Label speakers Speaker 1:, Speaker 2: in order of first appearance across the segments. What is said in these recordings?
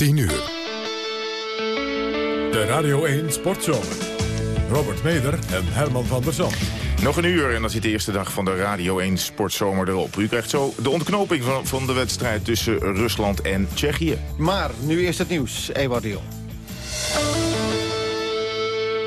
Speaker 1: 10 uur. De Radio 1 Sportzomer. Robert Meder en Herman van der Zand.
Speaker 2: Nog een uur en dan zit de eerste dag van de Radio 1 Sportzomer erop. U krijgt zo de ontknoping van, van de wedstrijd tussen Rusland en Tsjechië.
Speaker 3: Maar nu eerst het nieuws. Dion.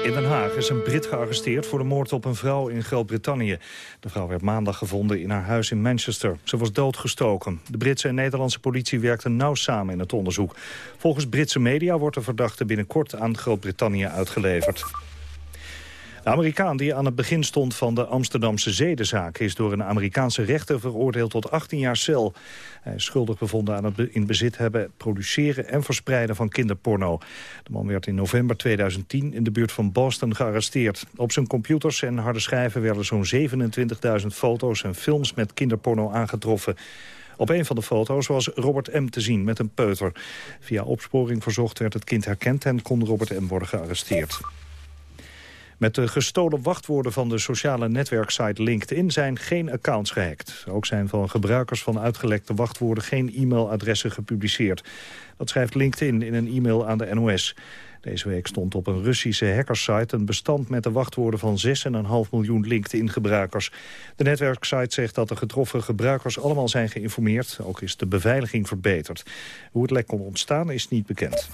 Speaker 4: In Den Haag is een Brit gearresteerd voor de moord op een vrouw in Groot-Brittannië. De vrouw werd maandag gevonden in haar huis in Manchester. Ze was doodgestoken. De Britse en Nederlandse politie werkten nauw samen in het onderzoek. Volgens Britse media wordt de verdachte binnenkort aan Groot-Brittannië uitgeleverd. De Amerikaan die aan het begin stond van de Amsterdamse zedenzaak... is door een Amerikaanse rechter veroordeeld tot 18 jaar cel. Hij is schuldig bevonden aan het in bezit hebben, produceren en verspreiden van kinderporno. De man werd in november 2010 in de buurt van Boston gearresteerd. Op zijn computers en harde schijven werden zo'n 27.000 foto's en films met kinderporno aangetroffen. Op een van de foto's was Robert M. te zien met een peuter. Via opsporing verzocht werd het kind herkend en kon Robert M. worden gearresteerd. Met de gestolen wachtwoorden van de sociale netwerksite LinkedIn zijn geen accounts gehackt. Ook zijn van gebruikers van uitgelekte wachtwoorden geen e-mailadressen gepubliceerd. Dat schrijft LinkedIn in een e-mail aan de NOS. Deze week stond op een Russische hackersite een bestand met de wachtwoorden van 6,5 miljoen LinkedIn-gebruikers. De netwerksite zegt dat de getroffen gebruikers allemaal zijn geïnformeerd. Ook is de beveiliging verbeterd. Hoe het lek kon ontstaan is niet bekend.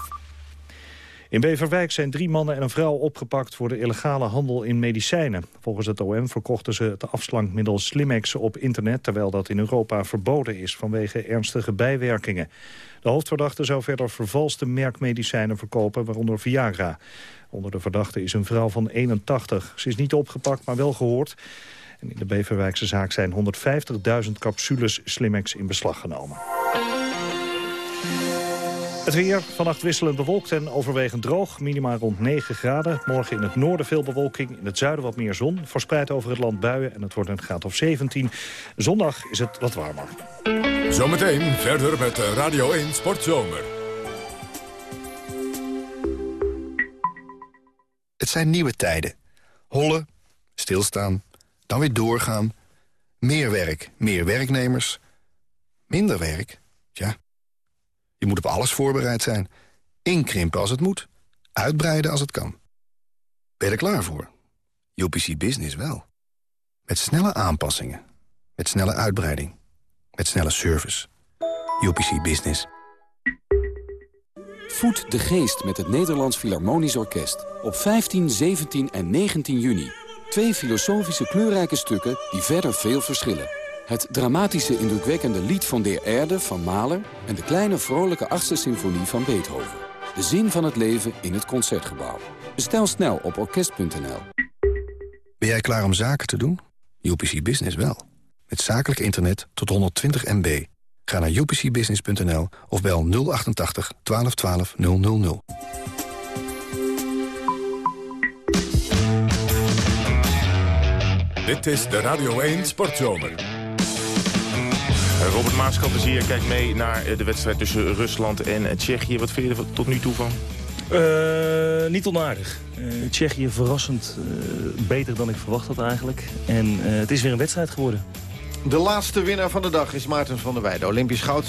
Speaker 4: In Beverwijk zijn drie mannen en een vrouw opgepakt voor de illegale handel in medicijnen. Volgens het OM verkochten ze het afslankmiddel Slimex op internet... terwijl dat in Europa verboden is vanwege ernstige bijwerkingen. De hoofdverdachte zou verder vervalste merkmedicijnen verkopen, waaronder Viagra. Onder de verdachte is een vrouw van 81. Ze is niet opgepakt, maar wel gehoord. En in de Beverwijkse zaak zijn 150.000 capsules Slimex in beslag genomen. Het weer, vannacht wisselend bewolkt en overwegend droog. Minima rond 9 graden. Morgen in het noorden veel bewolking. In het zuiden wat meer zon. Verspreid over het land buien en het wordt een graad of 17. Zondag is het wat warmer.
Speaker 1: Zometeen verder met Radio 1 Sportzomer.
Speaker 5: Het zijn nieuwe tijden. Hollen, stilstaan, dan weer doorgaan. Meer werk, meer werknemers. Minder werk, ja je moet op alles voorbereid zijn. Inkrimpen als het moet. Uitbreiden als het kan. Ben je er klaar voor? UPC Business wel. Met snelle aanpassingen. Met snelle uitbreiding. Met snelle service. UPC Business.
Speaker 6: Voed de geest met het Nederlands Philharmonisch Orkest. Op 15, 17 en 19 juni. Twee filosofische kleurrijke stukken die verder veel verschillen. Het dramatische indrukwekkende lied van De Erde van Mahler... en de kleine vrolijke achtste symfonie van Beethoven. De zin van het leven in het Concertgebouw. Bestel snel op orkest.nl.
Speaker 5: Ben jij klaar om zaken te doen? UPC Business wel. Met zakelijk internet tot 120 MB. Ga naar upcbusiness.nl of bel 088 1212 000.
Speaker 1: Dit is de Radio 1 Sportzomer.
Speaker 2: Robert Maaskant is hier. Kijkt mee naar de wedstrijd tussen Rusland en Tsjechië. Wat vind je er tot nu toe van?
Speaker 7: Uh, niet onaardig. Uh, Tsjechië verrassend uh, beter dan ik verwacht had eigenlijk. En het is weer een wedstrijd geworden.
Speaker 3: De laatste winnaar van de dag is Maarten van der Weijden. Olympisch goud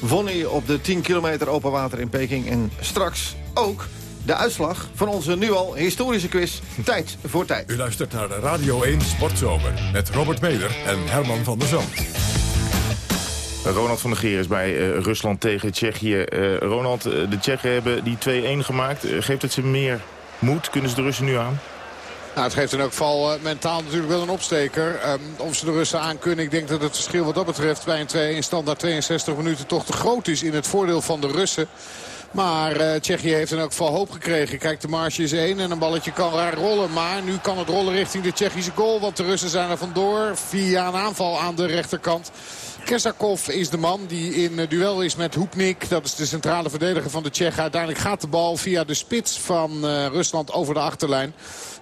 Speaker 3: won hij op de 10 kilometer open water in Peking. En straks ook de uitslag van onze nu al historische quiz Tijd voor Tijd.
Speaker 1: U luistert naar de Radio 1 Sportzomer met Robert Meder en Herman van der Zand.
Speaker 2: Ronald van der Geer is bij uh, Rusland tegen Tsjechië. Uh, Ronald, uh, de Tsjechen hebben die 2-1 gemaakt. geeft het ze meer moed? Kunnen ze de Russen nu aan?
Speaker 8: Nou, het geeft in elk geval mentaal natuurlijk wel een opsteker. Um, of ze de Russen aan kunnen. Ik denk dat het verschil wat dat betreft bij een 2-1 standaard 62 minuten toch te groot is in het voordeel van de Russen. Maar Tsjechië heeft in elk geval hoop gekregen. Kijk, de marge is één en een balletje kan raar rollen. Maar nu kan het rollen richting de Tsjechische goal. Want de Russen zijn er vandoor via een aanval aan de rechterkant. Kesakov is de man die in duel is met Hoepnik. Dat is de centrale verdediger van de Tsjechen. Uiteindelijk gaat de bal via de spits van uh, Rusland over de achterlijn.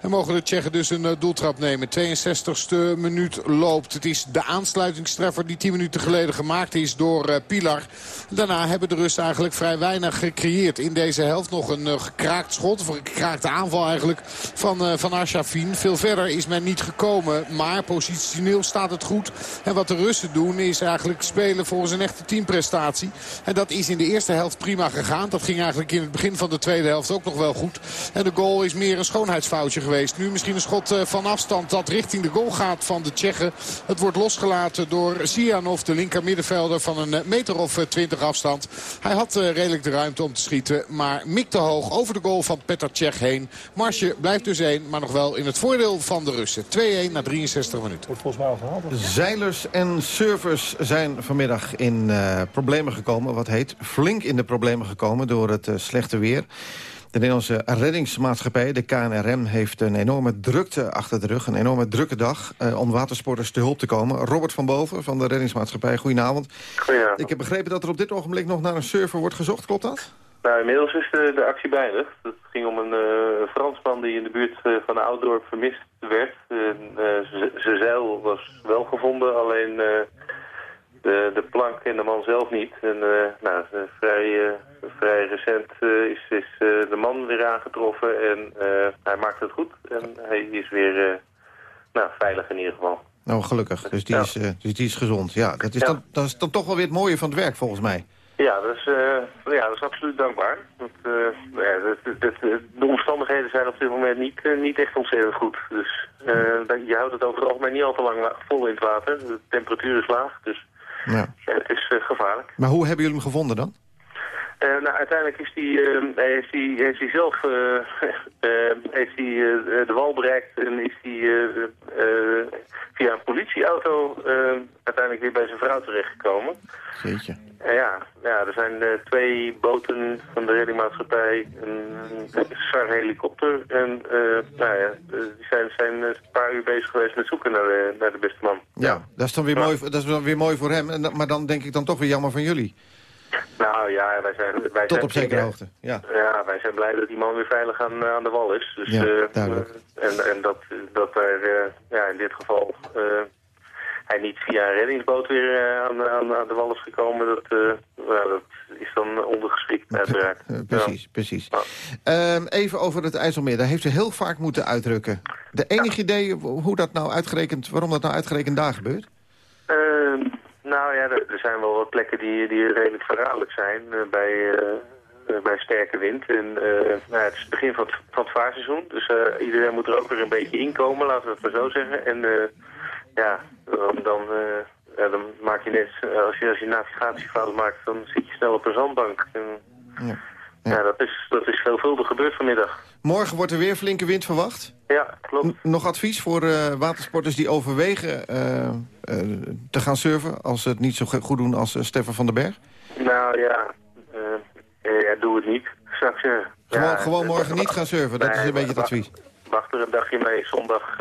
Speaker 8: En mogen de Tsjechen dus een doeltrap nemen. 62e minuut loopt. Het is de aansluitingstreffer die 10 minuten geleden gemaakt is door Pilar. Daarna hebben de Russen eigenlijk vrij weinig gecreëerd in deze helft. Nog een gekraakt schot, of een gekraakte aanval eigenlijk van, van Arshavin. Veel verder is men niet gekomen, maar positioneel staat het goed. En wat de Russen doen is eigenlijk spelen volgens een echte teamprestatie. En dat is in de eerste helft prima gegaan. Dat ging eigenlijk in het begin van de tweede helft ook nog wel goed. En de goal is meer een schoonheidsfoutje geweest. Nu misschien een schot eh, van afstand dat richting de goal gaat van de Tsjechen. Het wordt losgelaten door Sianov, de linker middenvelder van een eh, meter of eh, twintig afstand. Hij had redelijk de ruimte om te schieten, maar mikte hoog over de goal van Petr Tsjech heen. Marsje blijft dus één, maar nog wel in het voordeel van de Russen. 2-1 na 63 minuten.
Speaker 4: Wordt volgens mij al gehaald.
Speaker 3: Zeilers en surfers zijn vanmiddag in uh, problemen gekomen. Wat heet flink in de problemen gekomen door het uh, slechte weer. De Nederlandse reddingsmaatschappij, de KNRM, heeft een enorme drukte achter de rug. Een enorme drukke dag uh, om watersporters te hulp te komen. Robert van Boven van de reddingsmaatschappij, goedenavond.
Speaker 9: Goedenavond.
Speaker 3: Ik heb begrepen dat er op dit ogenblik nog naar een surfer wordt gezocht, klopt dat?
Speaker 9: Nou, inmiddels is de, de actie beëindigd. Het ging om een uh, Fransman die in de buurt uh, van Ouddorp vermist werd. Zijn zeil was wel gevonden, alleen de, de plank en de man zelf niet. En nou, vrij, vrij recent is, is de man weer aangetroffen en hij maakt het goed. En hij is weer nou, veilig in ieder geval.
Speaker 3: Nou, gelukkig. Dus die, ja. is, dus die is gezond. Ja, dat is, ja. Dan, dat is dan toch wel weer het mooie van het werk, volgens mij.
Speaker 9: Ja, dat is, ja, dat is absoluut dankbaar. Want, ja, dat, dat, de omstandigheden zijn op dit moment niet, niet echt ontzettend goed. Dus je houdt het over het algemeen niet al te lang vol in het water. De temperatuur is laag, dus ja. het is gevaarlijk.
Speaker 3: Maar hoe hebben jullie hem gevonden dan?
Speaker 9: Nou, uiteindelijk is die, heeft hij heeft die zelf heeft die, de wal bereikt en is hij via een politieauto uiteindelijk weer bij zijn vrouw terechtgekomen.
Speaker 3: Jeetje.
Speaker 9: Ja, ja, er zijn twee boten van de reddingmaatschappij, een, een SAR-helikopter en nou ja, die zijn, zijn een paar uur bezig geweest met zoeken naar de, naar de beste man.
Speaker 3: Ja, ja. Dat, is dan weer mooi, dat is dan weer mooi voor hem, en, maar dan denk ik dan toch weer jammer van jullie.
Speaker 9: Nou ja, wij zijn... Wij
Speaker 3: Tot
Speaker 9: zijn,
Speaker 3: op zekere hoogte, ja.
Speaker 9: Ja, wij zijn blij dat die man weer veilig aan, aan de wal is. Dus,
Speaker 3: ja, duidelijk.
Speaker 9: en, en dat, dat er ja, in dit geval hij niet via een reddingsboot weer aan, aan, aan, de wal is gekomen, dat, nou, dat is dan ondergeschikt uiteraard.
Speaker 3: precies,
Speaker 9: ja.
Speaker 3: precies. Um, even over het IJsselmeer. Daar heeft u heel vaak moeten uitdrukken. De enige ja. idee hoe dat nou uitgerekend, waarom dat nou uitgerekend daar gebeurt?
Speaker 9: Uh, nou ja, zijn wel wat plekken die, die redelijk verraderlijk zijn bij, bij sterke wind. En, nou, het is het begin van het, van het vaarseizoen, dus iedereen moet er ook weer een beetje inkomen, laten we het maar zo zeggen. En ja, dan, ja, dan maak je net, als je, als je navigatiefout maakt, dan zit je snel op een zandbank. En, ja. Ja. ja, dat, is, dat is veelvuldig gebeurd vanmiddag.
Speaker 3: Morgen wordt er weer flinke wind verwacht?
Speaker 9: Ja, klopt.
Speaker 3: N nog advies voor uh, watersporters die overwegen uh, te gaan surfen... als ze het niet zo goed doen als Stefan van den Berg?
Speaker 9: Nou ja, ja doe het niet, zou ik zeggen.
Speaker 3: Gewoon,
Speaker 9: ja,
Speaker 3: gewoon morgen niet gaan surfen, dat nee, is een beetje het advies.
Speaker 9: Wacht er een dagje mee, zondag...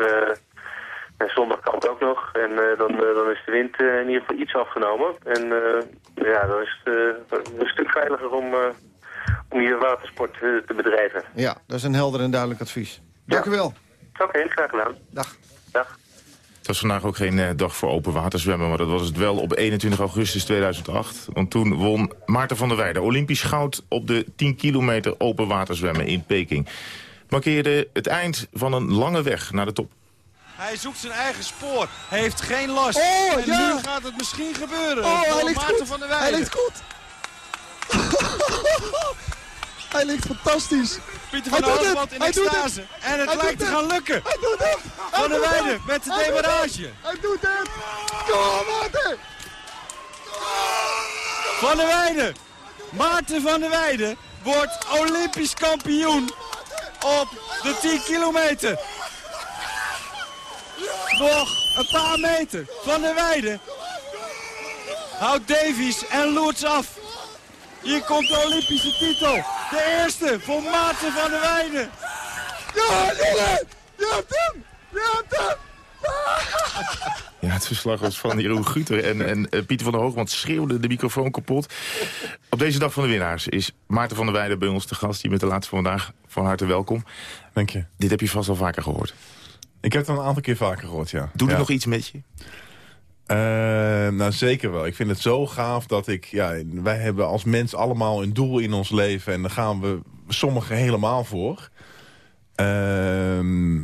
Speaker 9: En zondag kan het ook nog. En uh, dan, uh, dan is de wind uh, in ieder geval iets afgenomen. En ja, dan is het een stuk veiliger om, om hier watersport te bedrijven.
Speaker 3: Ja, dat is een helder en duidelijk advies. Dank
Speaker 9: ja.
Speaker 3: u wel.
Speaker 9: Oké, okay, graag gedaan.
Speaker 3: Dag.
Speaker 9: Dag.
Speaker 2: Het was vandaag ook geen uh, dag voor open waterzwemmen, maar dat was het wel op 21 augustus 2008. Want toen won Maarten van der Weijden Olympisch goud op de 10 kilometer open waterzwemmen in Peking. Markeerde het eind van een lange weg naar de top.
Speaker 10: Hij zoekt zijn eigen spoor. Hij heeft geen last.
Speaker 11: Oh,
Speaker 10: en
Speaker 11: ja.
Speaker 10: nu gaat het misschien gebeuren.
Speaker 11: Oh, hij ligt
Speaker 10: Maarten
Speaker 11: goed.
Speaker 10: van der Weijden.
Speaker 11: Hij ligt goed. hij ligt fantastisch.
Speaker 10: Pieter van der in extase. En het
Speaker 11: hij
Speaker 10: lijkt te gaan lukken.
Speaker 11: Hij doet het.
Speaker 10: Van der Weijden met de demarage.
Speaker 11: Hij doet het. Kom Maarten.
Speaker 10: Van der Weijden. Maarten van der Weijden wordt Olympisch kampioen op de 10 kilometer. Nog een paar meter van de weide. Houdt Davies en Loerts af. Hier komt de Olympische titel. De eerste voor Maarten van der Weijden.
Speaker 11: Ja, Jonne! Je hebt hem! Je hebt hem!
Speaker 2: Ja, het verslag was van Jeroen Guter en, en uh, Pieter van der Hoogland schreeuwde de microfoon kapot. Op deze dag van de winnaars is Maarten van der Weijden bij ons te gast. Die met de laatste van vandaag. Van harte welkom.
Speaker 12: Dank je.
Speaker 2: Dit heb je vast al vaker gehoord.
Speaker 12: Ik heb het een aantal keer vaker gehoord, ja.
Speaker 2: Doe er
Speaker 12: ja.
Speaker 2: nog iets met je?
Speaker 12: Uh, nou, zeker wel. Ik vind het zo gaaf dat ik... Ja, wij hebben als mens allemaal een doel in ons leven... en daar gaan we sommigen helemaal voor. Uh,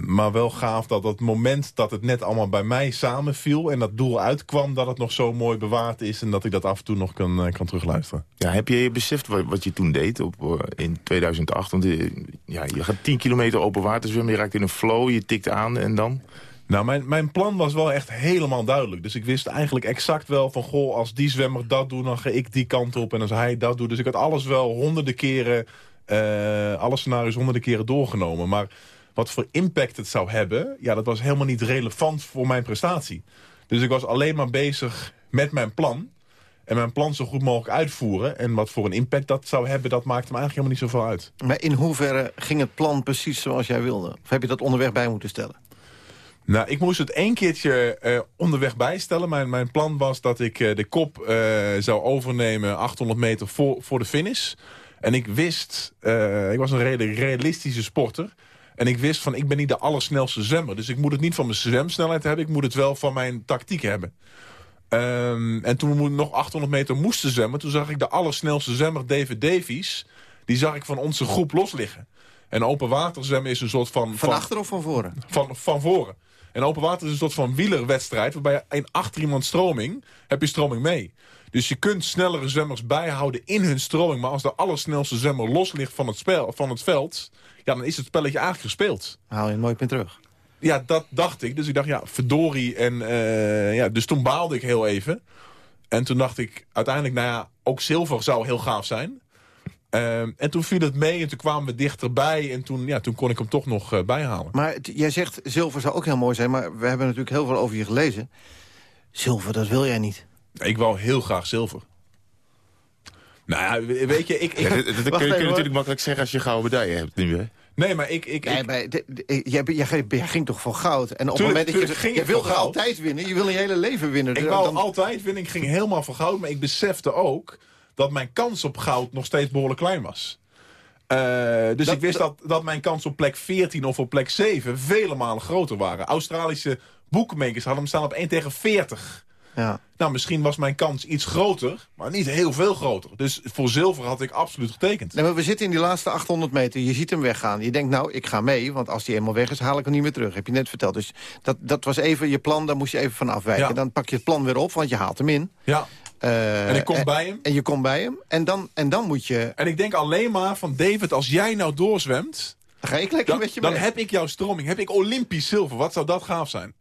Speaker 12: maar wel gaaf dat het moment dat het net allemaal bij mij samenviel... en dat doel uitkwam, dat het nog zo mooi bewaard is... en dat ik dat af en toe nog kan, uh, kan terugluisteren.
Speaker 2: Ja, heb je beseft wat, wat je toen deed op, uh, in 2008? Want ja, je gaat 10 kilometer open water zwemmen, je raakt in een flow, je tikt aan en dan...
Speaker 12: Nou, mijn, mijn plan was wel echt helemaal duidelijk. Dus ik wist eigenlijk exact wel van... goh, als die zwemmer dat doet, dan ga ik die kant op. En als hij dat doet. Dus ik had alles wel honderden keren... Uh, alle scenario's honderden keren doorgenomen. Maar wat voor impact het zou hebben... ja, dat was helemaal niet relevant voor mijn prestatie. Dus ik was alleen maar bezig met mijn plan... en mijn plan zo goed mogelijk uitvoeren. En wat voor een impact dat zou hebben... dat maakte me eigenlijk helemaal niet zoveel uit.
Speaker 3: Maar in hoeverre ging het plan precies zoals jij wilde? Of heb je dat onderweg bij moeten stellen?
Speaker 12: Nou, ik moest het één keertje uh, onderweg bijstellen. Mijn, mijn plan was dat ik uh, de kop uh, zou overnemen 800 meter voor, voor de finish. En ik wist, ik was een redelijk realistische sporter. En ik wist van, ik ben niet de allersnelste zwemmer. Dus ik moet het niet van mijn zwemsnelheid hebben. Ik moet het wel van mijn tactiek hebben. Um, en toen we nog 800 meter moesten zwemmen... toen zag ik de allersnelste zwemmer, David Davies... die zag ik van onze groep losliggen. En open water zwemmen is een soort van...
Speaker 3: Van, van achter of van voren?
Speaker 12: Van, van voren. En open water is een soort van wielerwedstrijd... waarbij je in achter iemand stroming, heb je stroming mee. Dus je kunt snellere zwemmers bijhouden in hun stroming... maar als de allersnelste zwemmer los ligt van het, spel, van het veld... ja, dan is het spelletje eigenlijk gespeeld.
Speaker 3: Haal je het nooit meer terug.
Speaker 12: Ja, dat dacht ik. Dus ik dacht, ja, verdorie. En, uh, ja, dus toen baalde ik heel even. En toen dacht ik uiteindelijk, nou ja, ook zilver zou heel gaaf zijn. Uh, en toen viel het mee en toen kwamen we dichterbij. En toen, ja, toen kon ik hem toch nog uh, bijhalen.
Speaker 3: Maar jij zegt, zilver zou ook heel mooi zijn. Maar we hebben natuurlijk heel veel over je gelezen. Zilver, dat wil jij niet.
Speaker 12: Ik wou heel graag zilver. Nou ja, weet je, ik... ik
Speaker 2: ja, dat, kun je, kun je natuurlijk makkelijk zeggen als je gouden medaille hebt nu, hè?
Speaker 12: Nee, maar ik... ik,
Speaker 3: nee,
Speaker 12: ik...
Speaker 3: maar de, de, jij, jij, jij, ging toch voor goud? En op
Speaker 12: tuurlijk,
Speaker 3: het moment dat je...
Speaker 12: Ging
Speaker 3: je wil altijd winnen, je wil je hele leven winnen.
Speaker 12: Ik wou dan... altijd winnen, ik ging helemaal voor goud. Maar ik besefte ook dat mijn kans op goud nog steeds behoorlijk klein was. Uh, dus dat, ik wist dat, dat mijn kans op plek 14 of op plek 7 vele malen groter waren. Australische boekmakers hadden hem staan op 1 tegen 40.
Speaker 3: Ja.
Speaker 12: Nou, misschien was mijn kans iets groter, maar niet heel veel groter. Dus voor zilver had ik absoluut getekend.
Speaker 3: Nee, maar we zitten in die laatste 800 meter. Je ziet hem weggaan. Je denkt, nou, ik ga mee, want als die eenmaal weg is... haal ik hem niet meer terug. Heb je net verteld. Dus dat, dat was even je plan, daar moest je even van afwijken.
Speaker 12: Ja.
Speaker 3: Dan pak je het plan weer op, want je haalt hem in.
Speaker 12: Ja.
Speaker 3: Uh,
Speaker 12: en ik kom
Speaker 3: en,
Speaker 12: bij hem.
Speaker 3: En je komt bij hem. En dan, en dan moet je...
Speaker 12: En ik denk alleen maar van, David, als jij nou doorzwemt...
Speaker 3: Dan ga ik lekker
Speaker 12: dan,
Speaker 3: met je
Speaker 12: Dan
Speaker 3: mee.
Speaker 12: heb ik jouw stroming. Heb ik Olympisch zilver. Wat zou dat gaaf zijn?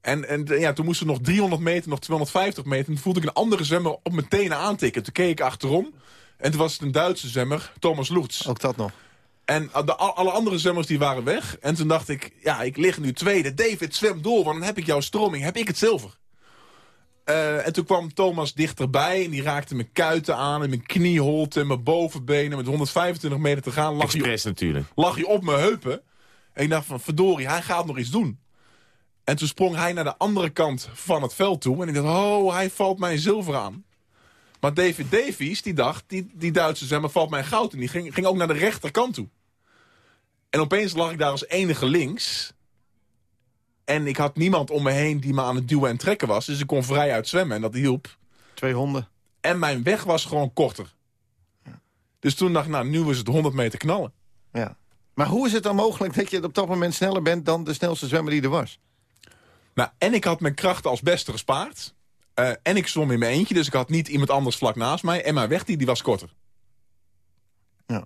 Speaker 12: En, en ja, toen moesten nog 300 meter, nog 250 meter. En toen voelde ik een andere zwemmer op mijn tenen aantikken. Toen keek ik achterom. En toen was het een Duitse zwemmer, Thomas Lutz.
Speaker 3: Ook dat nog.
Speaker 12: En de, alle andere zwemmers die waren weg. En toen dacht ik, ja, ik lig nu tweede. David, zwem door, want dan heb ik jouw stroming. Heb ik het zilver. Uh, en toen kwam Thomas dichterbij. En die raakte mijn kuiten aan. En mijn knieholte en mijn bovenbenen. Met 125 meter te gaan. Lag
Speaker 2: Express
Speaker 12: je,
Speaker 2: natuurlijk.
Speaker 12: Lag je op mijn heupen. En ik dacht van, verdorie, hij gaat nog iets doen. En toen sprong hij naar de andere kant van het veld toe. En ik dacht, oh, hij valt mij zilver aan. Maar David Davies, die dacht, die, die Duitse zwemmer valt mij goud. En die ging, ging ook naar de rechterkant toe. En opeens lag ik daar als enige links. En ik had niemand om me heen die me aan het duwen en trekken was. Dus ik kon vrij uit zwemmen en dat hielp.
Speaker 3: Twee honden.
Speaker 12: En mijn weg was gewoon korter. Ja. Dus toen dacht ik, nou, nu is het 100 meter knallen.
Speaker 3: Ja. Maar hoe is het dan mogelijk dat je op dat moment sneller bent... dan de snelste zwemmer die er was?
Speaker 12: Nou, en ik had mijn krachten als beste gespaard. Uh, en ik zwom in mijn eentje, dus ik had niet iemand anders vlak naast mij. En mijn weg, die, die was korter.
Speaker 3: Ja.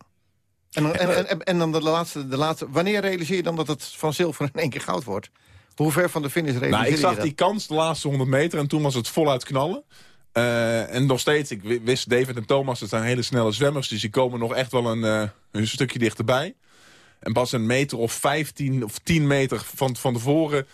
Speaker 3: En dan, en, en, en dan de laatste, de laatste... Wanneer realiseer je dan dat het van zilver in één keer goud wordt? Hoe ver van de finish realiseer
Speaker 12: nou, ik zag die kans de laatste 100 meter en toen was het voluit knallen. Uh, en nog steeds, ik wist David en Thomas, dat zijn hele snelle zwemmers. Dus die komen nog echt wel een, uh, een stukje dichterbij. En pas een meter of 15 of 10 meter van, van tevoren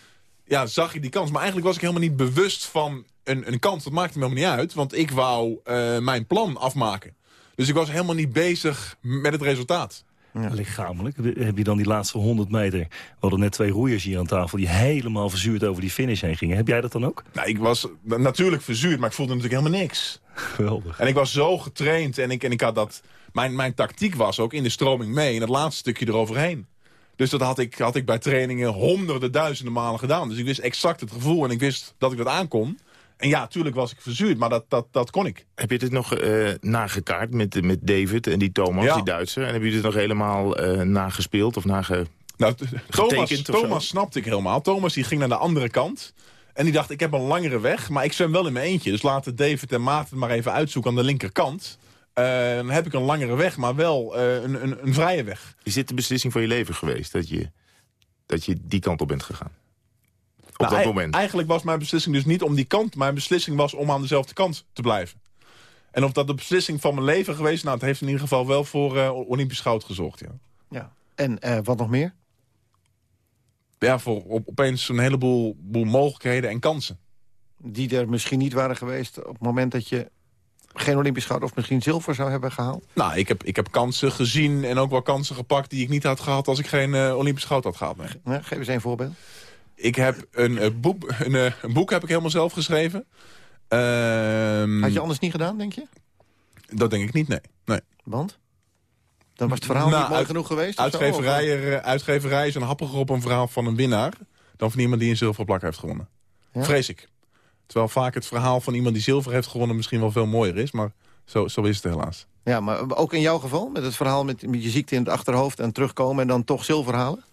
Speaker 12: ja, zag ik die kans. Maar eigenlijk was ik helemaal niet bewust van een, een kans. Dat maakte me helemaal niet uit, want ik wou uh, mijn plan afmaken. Dus ik was helemaal niet bezig met het resultaat.
Speaker 7: Lichamelijk. Heb je dan die laatste 100 meter... We hadden net twee roeiers hier aan tafel... die helemaal verzuurd over die finish heen gingen. Heb jij dat dan ook?
Speaker 12: Nou, ik was natuurlijk verzuurd, maar ik voelde natuurlijk helemaal niks.
Speaker 7: Geweldig.
Speaker 12: En ik was zo getraind en ik, en ik had dat... Mijn, mijn tactiek was ook in de stroming mee... in het laatste stukje eroverheen. Dus dat had ik, had ik bij trainingen honderden, duizenden malen gedaan. Dus ik wist exact het gevoel en ik wist dat ik dat aankon. En ja, tuurlijk was ik verzuurd, maar dat, dat, dat kon ik.
Speaker 2: Heb je dit nog uh, nagekaart met, met David en die Thomas,
Speaker 12: Ja.
Speaker 2: die Duitser? En heb je dit nog helemaal eh, nagespeeld of nage...
Speaker 12: Nou, Thomas? Thomas snapte ik helemaal. Thomas die ging naar de andere kant. En die dacht, ik heb een langere weg, maar ik zwem wel in mijn eentje. Dus laten David en Maarten maar even uitzoeken aan de linkerkant. Eh, dan heb ik een langere weg, maar wel een, een, een vrije weg.
Speaker 2: Is dit de beslissing van je leven geweest? Dat je, dat je die kant op bent gegaan? Op
Speaker 12: Nou,
Speaker 2: dat
Speaker 12: ei-
Speaker 2: moment?
Speaker 12: Eigenlijk was mijn beslissing dus niet om die kant. Mijn beslissing was om aan dezelfde kant te blijven. En of dat de beslissing van mijn leven geweest... nou, het heeft in ieder geval wel voor eh, Olympisch goud gezorgd, ja.
Speaker 3: Ja. En eh, wat nog meer?
Speaker 12: Ja, voor op, opeens een heleboel boel mogelijkheden en kansen.
Speaker 3: Die er misschien niet waren geweest op het moment dat je geen Olympisch goud of misschien zilver zou hebben gehaald?
Speaker 12: Nou, ik heb, ik heb kansen gezien en ook wel kansen gepakt... die ik niet had gehad als ik geen eh, Olympisch goud had gehad. Nee.
Speaker 3: Ja, geef eens een voorbeeld.
Speaker 12: Ik heb een, eh, boek, een, eh, een boek heb ik helemaal zelf geschreven. Ehm,
Speaker 3: Had je anders niet gedaan, denk je?
Speaker 12: Dat denk ik niet, nee. nee.
Speaker 3: Want? Dan was het verhaal
Speaker 12: Nou,
Speaker 3: niet mooi
Speaker 12: uit-
Speaker 3: genoeg geweest? zo?
Speaker 12: Uitgeverij, eh, uitgeverij is een happiger op een verhaal van een winnaar... dan van iemand die een zilveren plak heeft gewonnen.
Speaker 3: Ja?
Speaker 12: Vrees ik. Terwijl vaak het verhaal van iemand die zilver heeft gewonnen... misschien wel veel mooier is, maar zo, zo is het helaas.
Speaker 3: Ja, maar ook in jouw geval? Met het verhaal met, met je ziekte in het achterhoofd en terugkomen... en dan toch zilver halen?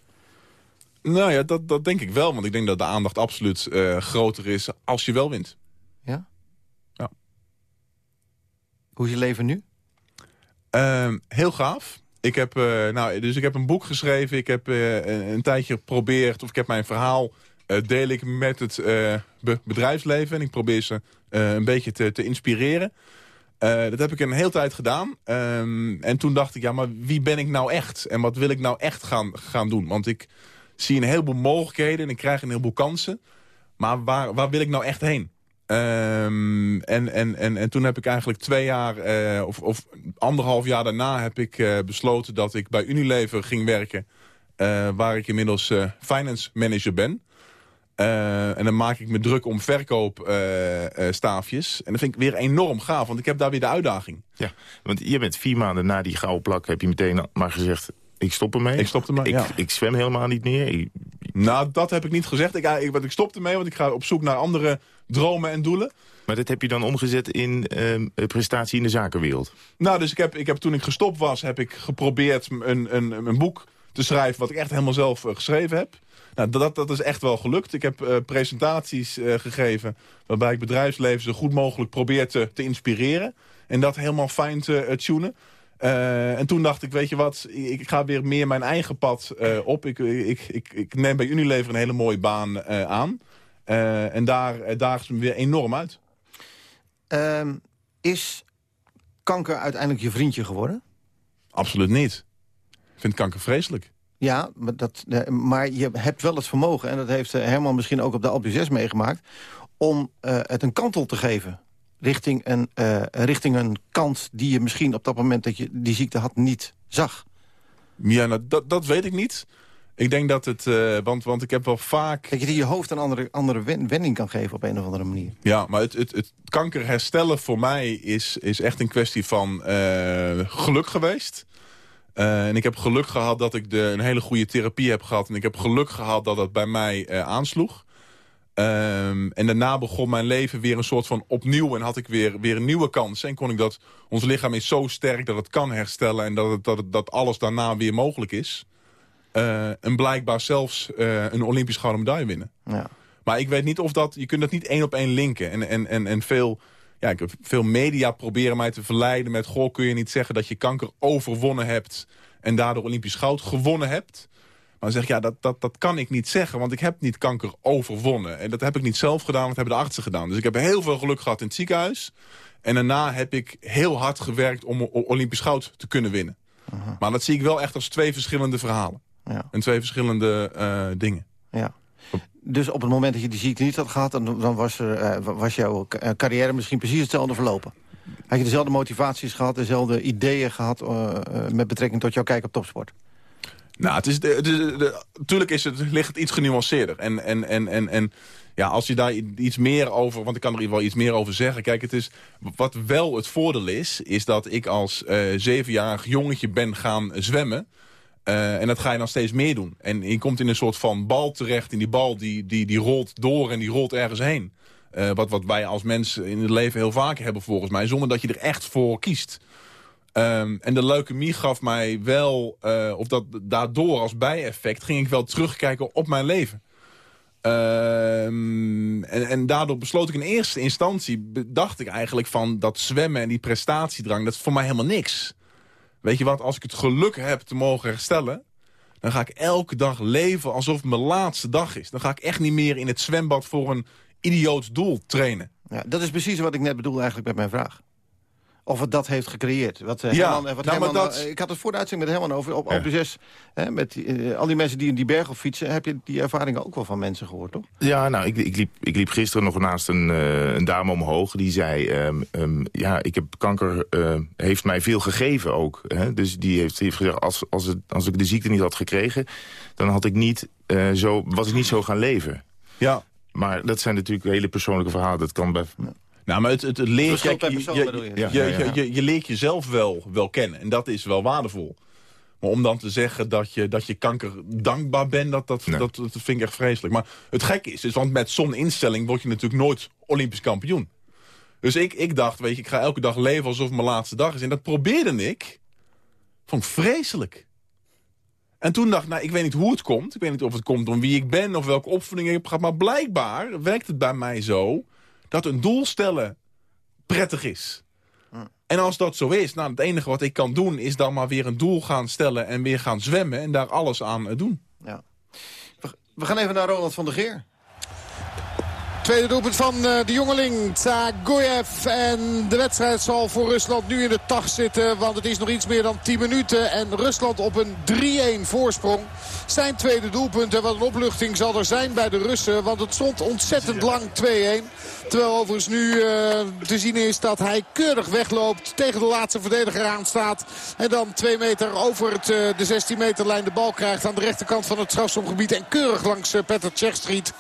Speaker 12: Nou ja, dat, dat denk ik wel. Want ik denk dat de aandacht absoluut eh, groter is als je wel wint.
Speaker 3: Ja?
Speaker 12: Ja.
Speaker 3: Hoe is je leven nu?
Speaker 12: Ehm, heel gaaf. Ik heb, eh, nou, dus ik heb een boek geschreven. Ik heb eh, een, tijdje geprobeerd, of ik heb mijn verhaal... deel ik met het be- bedrijfsleven. En ik probeer ze een beetje te, te inspireren. Dat heb ik een hele tijd gedaan. Ehm, en toen dacht ik, ja, maar wie ben ik nou echt? En wat wil ik nou echt gaan, gaan doen? Want ik zie een heleboel mogelijkheden en ik krijg een heleboel kansen. Maar waar, waar wil ik nou echt heen? Ehm, en, en, en, en toen heb ik eigenlijk twee jaar, eh, of, of anderhalf jaar daarna... heb ik eh, besloten dat ik bij Unilever ging werken... eh, waar ik inmiddels finance manager ben. En dan maak ik me druk om verkoopstaafjes. en dat vind ik weer enorm gaaf, want ik heb daar weer de uitdaging.
Speaker 2: Ja, want je bent vier maanden na die gouden plak... heb je meteen maar gezegd, ik stop ermee.
Speaker 12: Ik stop ermee,
Speaker 2: ik,
Speaker 12: ja.
Speaker 2: ik zwem helemaal niet meer. Ik-
Speaker 12: Nou, dat heb ik niet gezegd. Ik, ik, want ik stop ermee, want ik ga op zoek naar andere dromen en doelen.
Speaker 2: maar dat heb je dan omgezet in eh, prestatie in de zakenwereld.
Speaker 12: Nou, dus ik heb, ik heb, toen ik gestopt was, heb ik geprobeerd een, een, een boek te schrijven... wat ik echt helemaal zelf eh, geschreven heb. Nou, dat, dat is echt wel gelukt. Ik heb eh, presentaties eh, gegeven... waarbij ik bedrijfsleven zo goed mogelijk probeer te, te inspireren. En dat helemaal fijn te tunen. Eh, en toen dacht ik, weet je wat, ik, ik ga weer meer mijn eigen pad eh, op. Ik, ik, ik, ik neem bij Unilever een hele mooie baan eh, aan. En daar dagen ze me weer enorm uit.
Speaker 3: Ehm, is kanker uiteindelijk je vriendje geworden?
Speaker 12: Absoluut niet. Ik vind kanker vreselijk.
Speaker 3: Ja, maar, dat, maar je hebt wel het vermogen... en dat heeft Herman misschien ook op de Alpe 6 meegemaakt... om het een kantel te geven. Richting een, eh, richting een kant die je misschien op dat moment... dat je die ziekte had, niet zag.
Speaker 12: Ja, nou, dat, dat weet ik niet. Ik denk dat het... eh, want, want ik heb wel vaak...
Speaker 3: Dat je je hoofd een andere, andere wen- wending kan geven op een of andere manier.
Speaker 12: Ja, maar het, het, het kanker herstellen voor mij is, is echt een kwestie van eh, geluk geweest. En ik heb geluk gehad dat ik de, een hele goede therapie heb gehad. En ik heb geluk gehad dat dat bij mij aansloeg. Ehm, en daarna begon mijn leven weer een soort van opnieuw. En had ik weer, weer een nieuwe kans. En kon ik dat... Ons lichaam is zo sterk dat het kan herstellen. En dat, het, dat, het- dat alles daarna weer mogelijk is. Eh, en blijkbaar zelfs eh, een Olympisch gouden medaille winnen.
Speaker 3: Ja.
Speaker 12: Maar ik weet niet of dat... Je kunt dat niet één op één linken. En, en, en, en veel, ja, ik heb veel media proberen mij te verleiden met... Goh, kun je niet zeggen dat je kanker overwonnen hebt... en daardoor Olympisch goud gewonnen hebt? Maar dan zeg ik, ja, dat, dat, dat kan ik niet zeggen. Want ik heb niet kanker overwonnen. En dat heb ik niet zelf gedaan, dat hebben de artsen gedaan. Dus ik heb heel veel geluk gehad in het ziekenhuis. En daarna heb ik heel hard gewerkt om Olympisch goud te kunnen winnen. Maar dat zie ik wel echt als twee verschillende verhalen.
Speaker 3: Ja.
Speaker 12: En twee verschillende eh, dingen.
Speaker 3: Ja. Dus op het moment dat je die ziekte niet had gehad... dan, dan was, er, eh, was jouw ca- carrière misschien precies hetzelfde verlopen. Had je dezelfde motivaties gehad, dezelfde ideeën gehad... Uh, met betrekking tot jouw kijk op topsport?
Speaker 12: Nou, is natuurlijk is het, ligt het iets genuanceerder. En, en, en, en, en ja, als je daar iets meer over... want ik kan er wel iets meer over zeggen. Kijk, het is, wat wel het voordeel is... is dat ik als uh, zevenjarig jongetje ben gaan zwemmen... Uh, en dat ga je dan steeds meer doen. En je komt in een soort van bal terecht. En die bal die, die, die rolt door en die rolt ergens heen. Uh, wat, wat wij als mensen in het leven heel vaak hebben volgens mij. Zonder dat je er echt voor kiest. Um, en de leukemie gaf mij wel, uh, of dat daardoor als bijeffect... ging ik wel terugkijken op mijn leven. Um, en, en daardoor besloot ik in eerste instantie... dacht ik eigenlijk van dat zwemmen en die prestatiedrang... dat is voor mij helemaal niks. Weet je wat, als ik het geluk heb te mogen herstellen... dan ga ik elke dag leven alsof het mijn laatste dag is. Dan ga ik echt niet meer in het zwembad voor een idioot doel trainen.
Speaker 3: Ja, dat is precies wat ik net bedoelde eigenlijk met mijn vraag of het dat heeft gecreëerd. Wat, uh, ja, Herman, wat nou, Herman, dat... ik had het voor de uitzending met Herman over op ja. OP6. Hè, met uh, al die mensen die in die berg op fietsen... heb je die ervaringen ook wel van mensen gehoord, toch?
Speaker 2: Ja, nou, ik, ik, liep, ik liep gisteren nog naast een, uh, een dame omhoog. Die zei, um, um, ja, ik heb kanker, heeft mij veel gegeven ook. Hè? Dus die heeft, heeft gezegd, als, als, het, als ik de ziekte niet had gekregen... dan had ik niet, zo, was ik niet zo gaan leven.
Speaker 12: Ja.
Speaker 2: Maar dat zijn natuurlijk hele persoonlijke verhalen. Dat kan bij...
Speaker 12: Nou, maar het, het, het leert, je, je, je, je, je, leert jezelf wel, wel kennen. En dat is wel waardevol. Maar om dan te zeggen dat je, dat je kanker dankbaar bent, dat, dat, dat, dat vind ik echt vreselijk. Maar het gekke is, is want met zo'n instelling word je natuurlijk nooit Olympisch kampioen. Dus ik, ik dacht, weet je, ik ga elke dag leven alsof het mijn laatste dag is. En dat probeerde ik. Vond ik vreselijk. En toen dacht ik, nou, ik weet niet hoe het komt. Ik weet niet of het komt om wie ik ben of welke opvoeding ik heb gehad. Maar blijkbaar werkt het bij mij zo dat een doel stellen prettig is. En als dat zo is, nou, het enige wat ik kan doen... is dan maar weer een doel gaan stellen en weer gaan zwemmen... en daar alles aan doen.
Speaker 3: Ja. We gaan even naar Ronald van der Geer.
Speaker 8: Tweede doelpunt van uh, de jongeling Tsagoyev. En de wedstrijd zal voor Rusland nu in de tag zitten. Want het is nog iets meer dan 10 minuten. En Rusland op een 3-1 voorsprong. Zijn tweede doelpunt. En wat een opluchting zal er zijn bij de Russen. Want het stond ontzettend lang 2-1. Terwijl overigens nu uh, te zien is dat hij keurig wegloopt. Tegen de laatste verdediger aanstaat. En dan twee meter over het, uh, de 16 meter lijn de bal krijgt. Aan de rechterkant van het strafsomgebied. En keurig langs uh, Petr Cech schiet.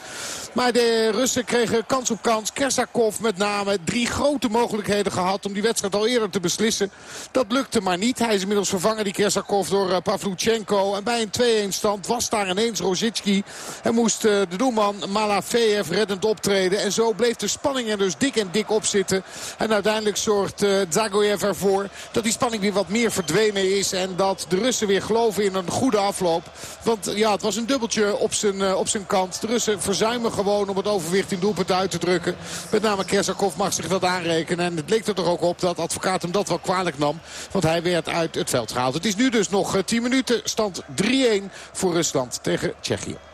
Speaker 8: Maar de Russen kregen kans op kans. Kersakov met name drie grote mogelijkheden gehad om die wedstrijd al eerder te beslissen. Dat lukte maar niet. Hij is inmiddels vervangen, die Kersakov, door uh, Pavluchenko. En bij een 2-1 stand was daar ineens Rozitski. En moest uh, de doelman Malafeev reddend optreden. En zo bleef de spanning er dus dik en dik op zitten. En uiteindelijk zorgt uh, Zagoyev ervoor dat die spanning weer wat meer verdwenen is. En dat de Russen weer geloven in een goede afloop. Want ja, het was een dubbeltje op zijn, op zijn kant. De Russen verzuimen gewoon om het overwicht in doelpunt uit te drukken. Met name Kersakov mag zich dat aanrekenen. En het leek er toch ook op dat advocaat hem dat wel kwalijk nam. Want hij werd uit het veld gehaald. Het is nu dus nog 10 minuten. Stand 3-1 voor Rusland tegen Tsjechië.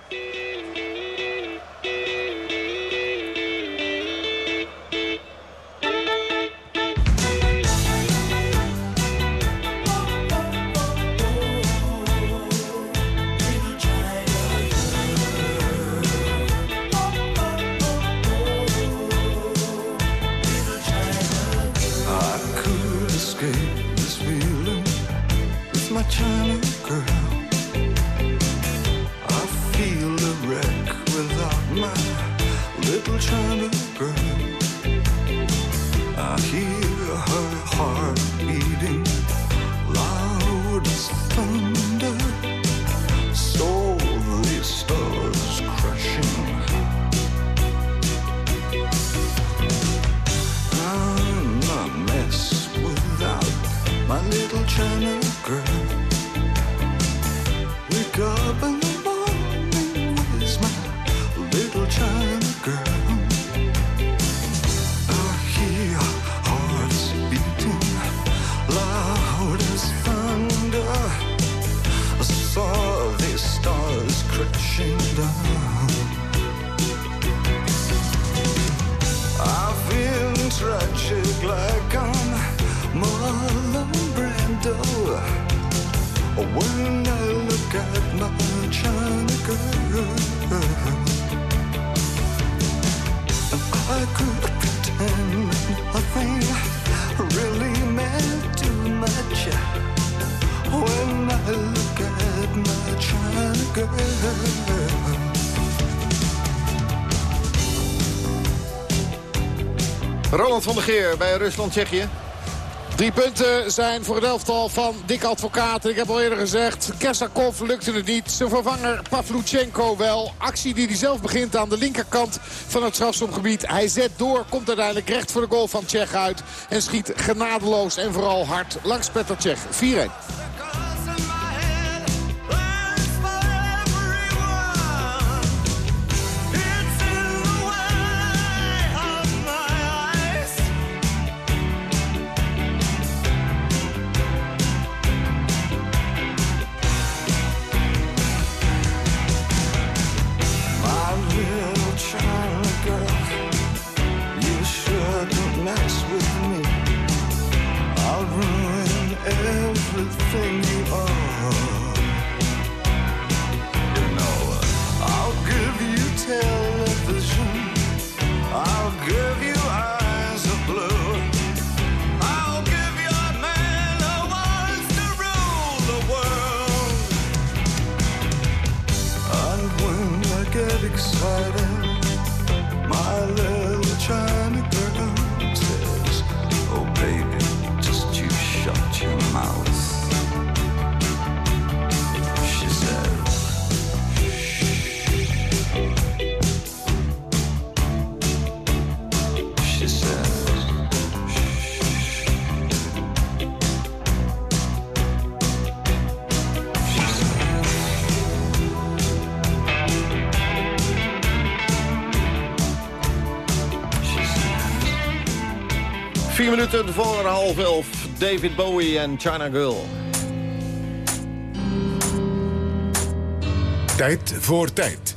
Speaker 3: Roland van der Geer bij Rusland-Tsjechië.
Speaker 8: Drie punten zijn voor het elftal van Dick Advocaat. Ik heb al eerder gezegd, Kersakov lukte het niet. Zijn vervanger Pavluchenko wel. Actie die hij zelf begint aan de linkerkant van het strafschopgebied. Hij zet door, komt uiteindelijk recht voor de goal van Tsjech uit. En schiet genadeloos en vooral hard langs Petr Tsjech. 4-1.
Speaker 3: Minuten voor half elf. David Bowie en China Girl.
Speaker 1: Tijd voor tijd.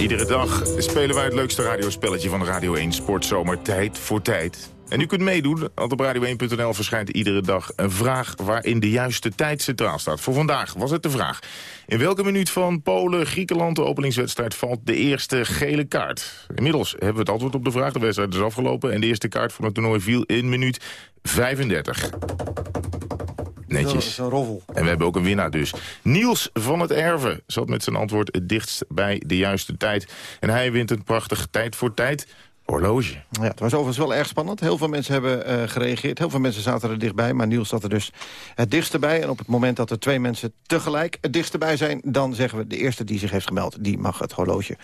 Speaker 2: Iedere dag spelen wij het leukste radiospelletje van Radio 1 Sportzomer Tijd voor Tijd. En u kunt meedoen, want op radio1.nl verschijnt iedere dag een vraag... waarin de juiste tijd centraal staat. Voor vandaag was het de vraag. In welke minuut van Polen-Griekenland de openingswedstrijd valt de eerste gele kaart? Inmiddels hebben we het antwoord op de vraag. De wedstrijd is afgelopen en de eerste kaart van het toernooi viel in minuut 35. Netjes.
Speaker 3: Dat is een roffel.
Speaker 2: En we hebben ook een winnaar dus. Niels van het Erven zat met zijn antwoord het dichtst bij de juiste tijd. En hij wint een prachtig tijd voor tijd horloge.
Speaker 3: Ja, het was overigens wel erg spannend. Heel veel mensen hebben uh, gereageerd. Heel veel mensen zaten er dichtbij. Maar Niels zat er dus het dichtst bij. En op het moment dat er twee mensen tegelijk het dichtst bij zijn... dan zeggen we de eerste die zich heeft gemeld... die mag het horloge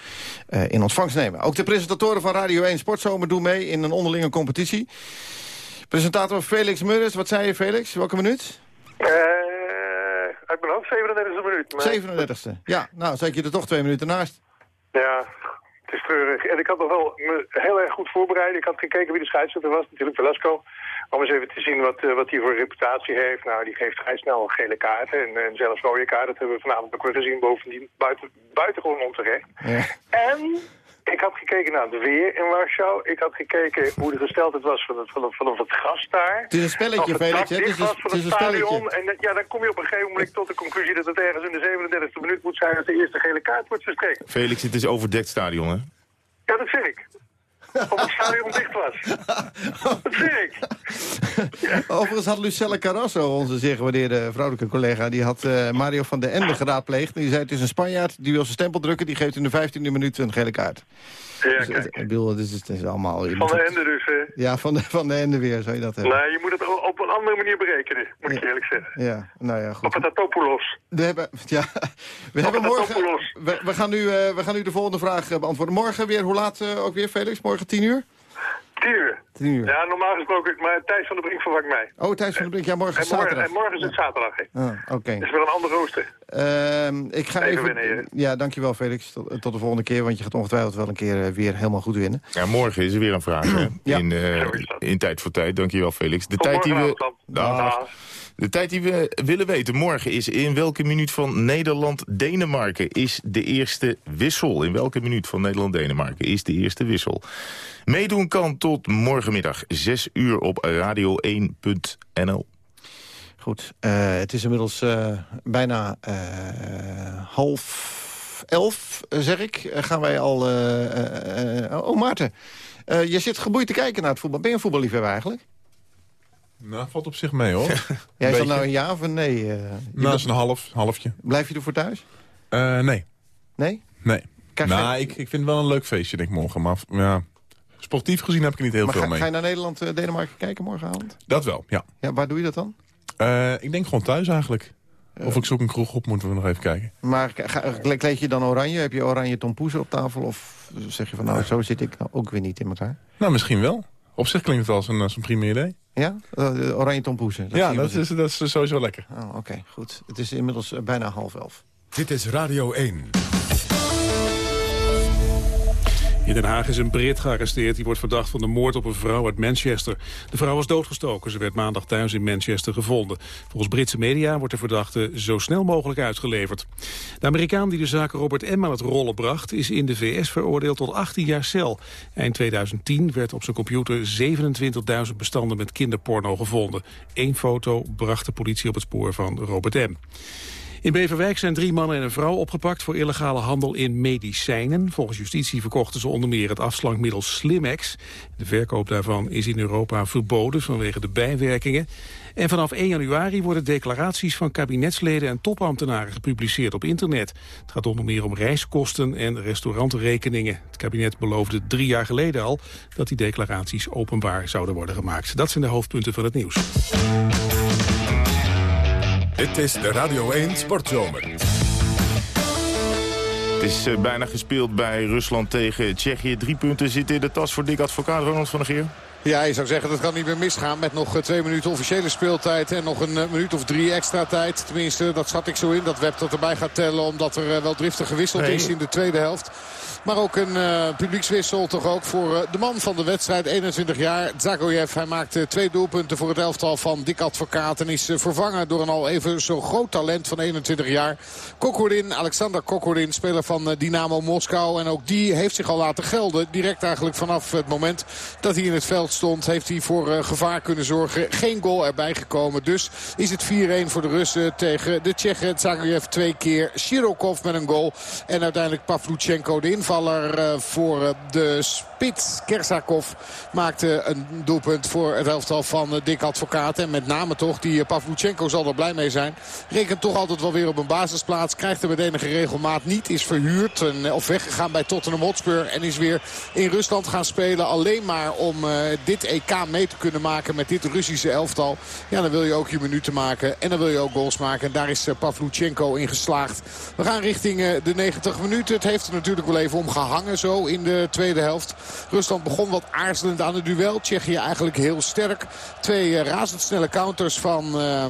Speaker 3: uh, in ontvangst nemen. Ook de presentatoren van Radio 1 Sportzomer doen mee... in een onderlinge competitie. Presentator Felix Murres. Wat zei je, Felix? Welke minuut?
Speaker 13: Uh, uit mijn hoofd 37e minuut.
Speaker 3: Maar... 37e. Ja, nou, zet je er toch twee minuten naast.
Speaker 13: Ja, het is treurig. En ik had nog wel me heel erg goed voorbereid. Ik had gekeken wie de scheidsrechter was, natuurlijk Velasco. Om eens even te zien wat, uh, wat hij voor reputatie heeft. Nou, die geeft vrij snel gele kaarten en, en zelfs rode kaarten. Dat hebben we vanavond ook weer gezien. Bovendien buiten, buitengewoon onterecht. Ja. En ik had gekeken naar het weer in Warschau. Ik had gekeken hoe de gesteldheid was van het, van, het, van het gras daar.
Speaker 3: Het is een spelletje, Felix. Het is,
Speaker 13: een, het is een stadion. En ja, dan kom je op een gegeven moment tot de conclusie dat het ergens in de 37e minuut moet zijn als de eerste gele kaart wordt verstrekt.
Speaker 2: Felix, het is overdekt stadion, hè?
Speaker 13: Ja, dat zeg ik. Of het stadion dicht was. Dat zeg ik.
Speaker 3: Ja. Overigens had Lucelle Carrasso, onze zeer gewaardeerde vrouwelijke collega... die had uh, Mario van der Ende geraadpleegd. Die zei, het is een Spanjaard, die wil zijn stempel drukken... die geeft in de 15e minuut een gele kaart.
Speaker 13: Ja,
Speaker 3: dus,
Speaker 13: kijk.
Speaker 3: Ik bedoel, het is, het is allemaal...
Speaker 13: Van de Ende dus, hè?
Speaker 3: Ja, van de, van de Ende weer, zou je dat hebben.
Speaker 13: Nee, je moet het op een andere manier berekenen, moet ik eerlijk zeggen.
Speaker 3: Ja, nou ja, goed.
Speaker 13: Op het Atopoulos.
Speaker 3: We hebben, ja, we hebben morgen... We, we, gaan nu, uh, we gaan nu de volgende vraag beantwoorden. Morgen weer, hoe laat uh, ook weer, Felix? Morgen 10 uur?
Speaker 13: 10 uur.
Speaker 3: 10 uur.
Speaker 13: Ja, normaal gesproken, maar Thijs van de Brink vervangt mij.
Speaker 3: Oh, Thijs van de Brink, ja, morgen is
Speaker 13: en morgen,
Speaker 3: zaterdag.
Speaker 13: En morgen is het zaterdag, hè.
Speaker 3: Ah, Oké.
Speaker 13: Okay. is weer een ander rooster.
Speaker 3: Uh, ik ga even...
Speaker 13: even winnen,
Speaker 3: ja, dankjewel Felix. Tot, tot, de volgende keer, want je gaat ongetwijfeld wel een keer uh, weer helemaal goed winnen.
Speaker 2: Ja, morgen is er weer een vraag, hè.
Speaker 3: ja.
Speaker 2: In, uh, in Tijd voor Tijd. Dankjewel, Felix. De
Speaker 13: Tot
Speaker 2: tijd die we... De tijd die we willen weten morgen is in welke minuut van Nederland-Denemarken is de eerste wissel? In welke minuut van Nederland-Denemarken is de eerste wissel? Meedoen kan tot morgenmiddag 6 uur op radio1.nl.
Speaker 3: Goed, uh, het is inmiddels uh, bijna uh, half elf, zeg ik. gaan wij al... oh, Maarten, je zit geboeid te kijken naar het voetbal. Ben je een voetballiefhebber eigenlijk?
Speaker 12: Nou, valt op zich mee hoor.
Speaker 3: Jij is dat nou een ja of een nee? eh? Je
Speaker 12: Nou, dat is een half, halfje.
Speaker 3: Blijf je ervoor thuis?
Speaker 12: Eh, nee.
Speaker 3: Nee?
Speaker 12: Nee.
Speaker 3: Krijg
Speaker 12: nou,
Speaker 3: je-
Speaker 12: ik, ik vind het wel een leuk feestje, denk ik, morgen. Maar ja, sportief gezien heb ik er niet heel
Speaker 3: Maar
Speaker 12: veel
Speaker 3: ga,
Speaker 12: mee.
Speaker 3: ga je naar Nederland, eh, Denemarken kijken morgenavond?
Speaker 12: Dat wel, ja.
Speaker 3: Ja, waar doe je dat dan?
Speaker 12: Eh, ik denk gewoon thuis eigenlijk. Of ik zoek een kroeg op, moeten we nog even kijken.
Speaker 3: Maar ga- kleed je dan oranje? Heb je oranje tompoezen op tafel? Of zeg je van nou, zo zit ik nou ook weer niet in elkaar?
Speaker 12: Nou, misschien wel. Op zich klinkt het als een, als een prima idee.
Speaker 3: Ja? Eh, oranje tompoezen.
Speaker 12: ja, dat is, dat is sowieso lekker.
Speaker 3: Oh, Oké, goed. Het is inmiddels eh, bijna half elf.
Speaker 1: Dit is Radio 1.
Speaker 14: In Den Haag is een Brit gearresteerd. Die wordt verdacht van de moord op een vrouw uit Manchester. De vrouw was doodgestoken. Ze werd maandag thuis in Manchester gevonden. Volgens Britse media wordt de verdachte zo snel mogelijk uitgeleverd. De Amerikaan die de zaak Robert M. aan het rollen bracht... is in de VS veroordeeld tot 18 jaar cel. Eind 2010 werd op zijn computer 27.000 bestanden met kinderporno gevonden. Eén foto bracht de politie op het spoor van Robert M. In Beverwijk zijn drie mannen en een vrouw opgepakt voor illegale handel in medicijnen. Volgens justitie verkochten ze onder meer het afslankmiddel Slimex. De verkoop daarvan is in Europa verboden vanwege de bijwerkingen. En vanaf 1 januari worden declaraties van kabinetsleden en topambtenaren gepubliceerd op internet. Het gaat onder meer om reiskosten en restaurantrekeningen. Het kabinet beloofde drie jaar geleden al dat die declaraties openbaar zouden worden gemaakt. Dat zijn de hoofdpunten van het nieuws.
Speaker 1: Dit is de Radio 1 Sportzomer.
Speaker 2: Het is eh, bijna gespeeld bij Rusland tegen Tsjechië. Drie punten zitten in de tas voor Dick Advocaat, Ronald van der Geer.
Speaker 8: Ja, je zou zeggen dat kan niet meer misgaan met nog eh, twee minuten officiële speeltijd. En nog een eh, minuut of drie extra tijd. Tenminste, dat schat ik zo in. Dat Web dat erbij gaat tellen omdat er eh, wel driftig gewisseld
Speaker 2: Nee.
Speaker 8: is in de tweede helft. Maar ook een publiekswissel toch ook voor de man van de wedstrijd. 21 jaar, Zagoyev. Hij maakte twee doelpunten voor het elftal van Dick Advocaat. En is vervangen door een al even zo groot talent van 21 jaar. Kokorin, Alexander Kokorin, speler van Dynamo Moskou. En ook die heeft zich al laten gelden. Direct eigenlijk vanaf het moment dat hij in het veld stond... heeft hij voor eh, gevaar kunnen zorgen. Geen goal erbij gekomen. Dus is het 4-1 voor de Russen tegen de Tsjechen. Zagoyev twee keer. Shirokov met een goal. En uiteindelijk Pavluchenko, de invaller eh, voor eh, de spits. Kersakov maakte een doelpunt voor het elftal van Dick Advocaat. En met name toch, die Pavluchenko zal er blij mee zijn. Rekent toch altijd wel weer op een basisplaats. Krijgt er met enige regelmaat niet. Is verhuurd en, of weggegaan bij Tottenham Hotspur. En is weer in Rusland gaan spelen. Alleen maar om dit EK mee te kunnen maken met dit Russische elftal. Ja, dan wil je ook je minuten maken. En dan wil je ook goals maken. En daar is eh, Pavluchenko in geslaagd. We gaan richting eh, de 90 minuten. Het heeft er natuurlijk wel even om gehangen zo in de tweede helft. Rusland begon wat aarzelend aan het duel. Tsjechië eigenlijk heel sterk. Twee eh, razendsnelle counters van... eh,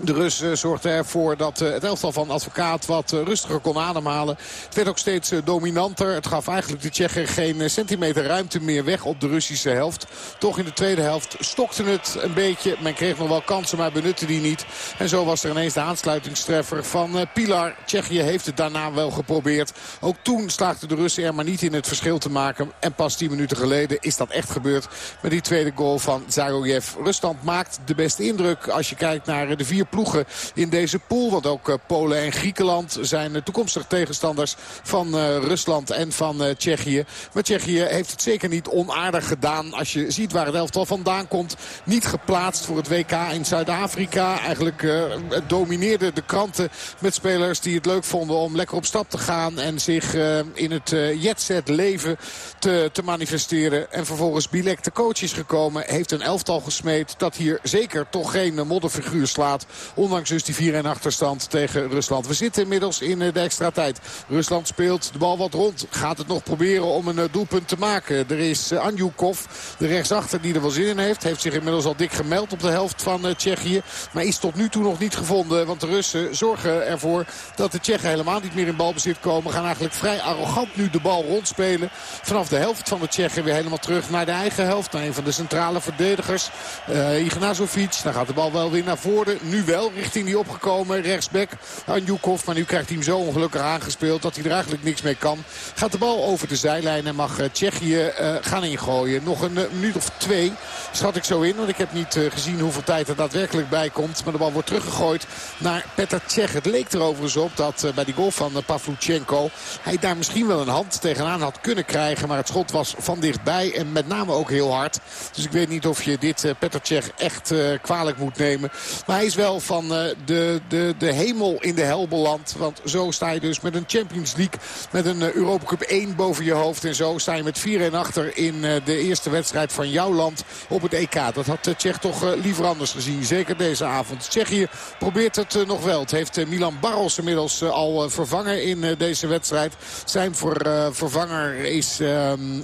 Speaker 8: de Rus eh, zorgde ervoor dat eh, het elftal van advocaat wat eh, rustiger kon ademhalen. Het werd ook steeds dominanter. Het gaf eigenlijk de Tsjechen geen centimeter ruimte meer weg op de Russische helft. Toch in de tweede helft stokte het een beetje. Men kreeg nog wel kansen, maar benutte die niet. En zo was er ineens de aansluitingstreffer van Pilar. Tsjechië heeft het daarna wel geprobeerd. Ook toen slaagden de Russen er maar niet in het verschil te maken. En pas 10 minuten geleden is dat echt gebeurd met die tweede goal van Zagoyev. Rusland maakt de beste indruk als je kijkt naar de vier ploegen in deze pool. Want ook eh, Polen en Griekenland zijn eh, toekomstige tegenstanders van eh, Rusland en van Tsjechië. Maar Tsjechië heeft het zeker niet onaardig gedaan. Als je ziet waar het elftal vandaan komt. Niet geplaatst voor het WK in Zuid-Afrika. Eigenlijk eh, het domineerde de kranten met spelers die het leuk vonden om lekker op stap te gaan. En zich in het eh, jetset leven te, te manifesteren. En vervolgens Bilek, de coach, is gekomen. Heeft een elftal gesmeed dat hier zeker toch geen modderfiguur slaat. Ondanks dus die 4-1 achterstand tegen Rusland. We zitten inmiddels in eh, de extra tijd. Rusland speelt de bal wat rond. Gaat het nog proberen om een eh, doelpunt te maken. Er is eh, Anjukov, de rechtsachter die er wel zin in heeft. Heeft zich inmiddels al dik gemeld op de helft van Tsjechië. Maar is tot nu toe nog niet gevonden. Want de Russen zorgen ervoor dat de Tsjechen helemaal niet meer in balbezit komen. Gaan eigenlijk vrij arrogant nu de bal rondspelen. Vanaf de helft van de Tsjechen weer helemaal terug naar de eigen helft. Naar een van de centrale verdedigers. Uh, Ignazovic. Dan gaat de bal wel weer naar voren. Nu duel richting die opgekomen rechtsback Anjukov. Maar nu krijgt hij hem zo ongelukkig aangespeeld dat hij er eigenlijk niks mee kan. Gaat de bal over de zijlijn en mag eh, Tsjechië uh, gaan ingooien. Nog een uh, minuut of twee schat ik zo in. Want ik heb niet gezien hoeveel tijd er daadwerkelijk bij komt. Maar de bal wordt teruggegooid naar Petr Tsjech. Het leek er overigens op dat bij die goal van Pavluchenko... hij daar misschien wel een hand tegenaan had kunnen krijgen. Maar het schot was van dichtbij en met name ook heel hard. Dus ik weet niet of je dit Petr Tsjech echt kwalijk moet nemen. Maar hij is wel van de, de, de hemel in de hel beland. Want zo sta je dus met een Champions League... met een Europa Cup 1 boven je hoofd. En zo sta je met 4-1 achter in de eerste wedstrijd van jouw land op het EK. Dat had Tsjech toch liever anders gezien. Zeker deze avond. Tsjechië probeert het nog wel. Het heeft Milan Barros inmiddels al vervangen in deze wedstrijd. Zijn voor, vervanger is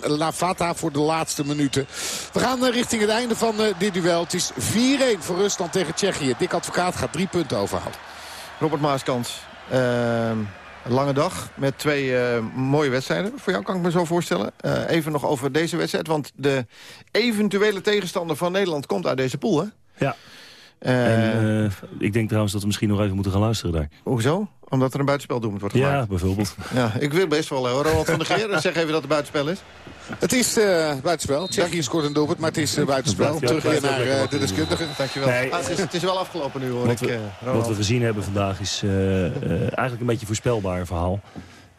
Speaker 8: Lavata voor de laatste minuten. We gaan richting het einde van dit duel. Het is 4-1 voor Rusland tegen Tsjechië. Dik Advocaat gaat drie punten overhouden.
Speaker 15: Robert Maaskant. Uh, lange dag met twee uh, mooie wedstrijden. Voor jou kan ik me zo voorstellen. Uh, even nog over deze wedstrijd. Want de eventuele tegenstander van Nederland komt uit deze pool, hè?
Speaker 7: Ja. En, ik denk trouwens dat we misschien nog even moeten gaan luisteren daar.
Speaker 15: Hoezo? Omdat er een buitenspeldoelpunt wordt gemaakt?
Speaker 7: Ja, bijvoorbeeld.
Speaker 15: Ja, ik wil best wel, hoor. Ronald van der Geer, zeg even dat het buitenspel is.
Speaker 8: Het is uh, buitenspel. Tsjechië scoort een doelpunt, maar het is uh, buitenspel. Terug weer naar uh, de deskundigen.
Speaker 15: Dankjewel. Nee, ah, het, is, het, is, wel afgelopen nu, hoor
Speaker 7: wat
Speaker 15: ik.
Speaker 7: We, wat we gezien hebben vandaag is eigenlijk een beetje een voorspelbaar verhaal.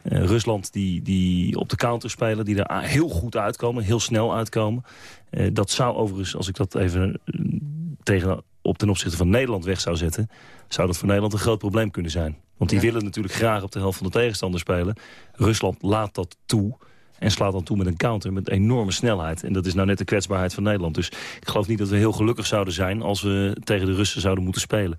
Speaker 7: Rusland die, die op de counter spelen, die er heel goed uitkomen, heel snel uitkomen. dat zou overigens, als ik dat even tegen, op ten opzichte van Nederland weg zou zetten... zou dat voor Nederland een groot probleem kunnen zijn. Want die ja. willen natuurlijk graag op de helft van de tegenstander spelen. Rusland laat dat toe en slaat dan toe met een counter met enorme snelheid. En dat is nou net de kwetsbaarheid van Nederland. Dus ik geloof niet dat we heel gelukkig zouden zijn... als we tegen de Russen zouden moeten spelen.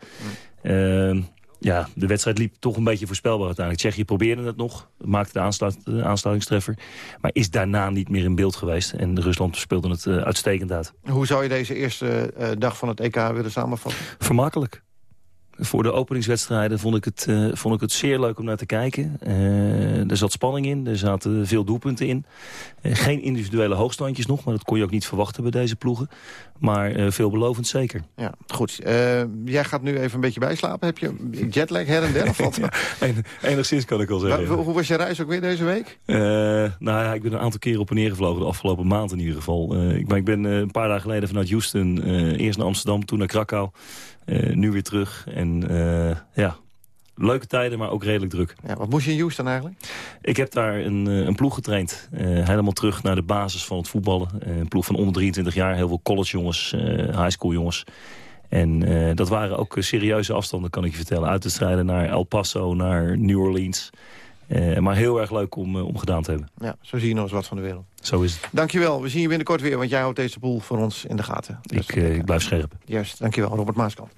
Speaker 7: Ja. Uh, ja, de wedstrijd liep toch een beetje voorspelbaar uiteindelijk. Tsjechië probeerde het nog, maakte de, aansluit, de aansluitingstreffer... maar is daarna niet meer in beeld geweest. En Rusland speelde het uh, uitstekend uit.
Speaker 15: Hoe zou je deze eerste uh, dag van het EK willen samenvatten?
Speaker 7: Vermakkelijk. Voor de openingswedstrijden vond ik het, uh, vond ik het zeer leuk om naar te kijken. Uh, er zat spanning in, er zaten veel doelpunten in. Uh, geen individuele hoogstandjes nog, maar dat kon je ook niet verwachten bij deze ploegen. Maar veelbelovend zeker.
Speaker 15: Ja, goed. jij gaat nu even een beetje bijslapen. Heb je jetlag her en der? Of wat?
Speaker 7: ja, enigszins kan ik wel zeggen.
Speaker 15: Hoe was je reis ook weer deze week?
Speaker 7: nou ja, ik ben een aantal keren op en neer gevlogen. De afgelopen maand in ieder geval. ik, maar ik ben een paar dagen geleden vanuit Houston eerst naar Amsterdam, toen naar Krakau. Uh, nu weer terug. En uh, ja, leuke tijden, maar ook redelijk druk.
Speaker 15: Ja, wat moest je in Houston eigenlijk?
Speaker 7: Ik heb daar een, een ploeg getraind. Uh, helemaal terug naar de basis van het voetballen. een ploeg van onder 23 jaar. Heel veel collegejongens, high school jongens. En dat waren ook serieuze afstanden, kan ik je vertellen. Uitwedstrijden naar El Paso, naar New Orleans... Uh, maar heel erg leuk om, uh, om gedaan te hebben.
Speaker 15: Ja, zo zie je nog eens wat van de wereld.
Speaker 7: Zo is het.
Speaker 15: Dankjewel. We zien je binnenkort weer, want jij houdt deze boel voor ons in de gaten.
Speaker 7: Dus ik, uh, ik blijf scherp.
Speaker 15: Juist, dankjewel. Robert Maaskant.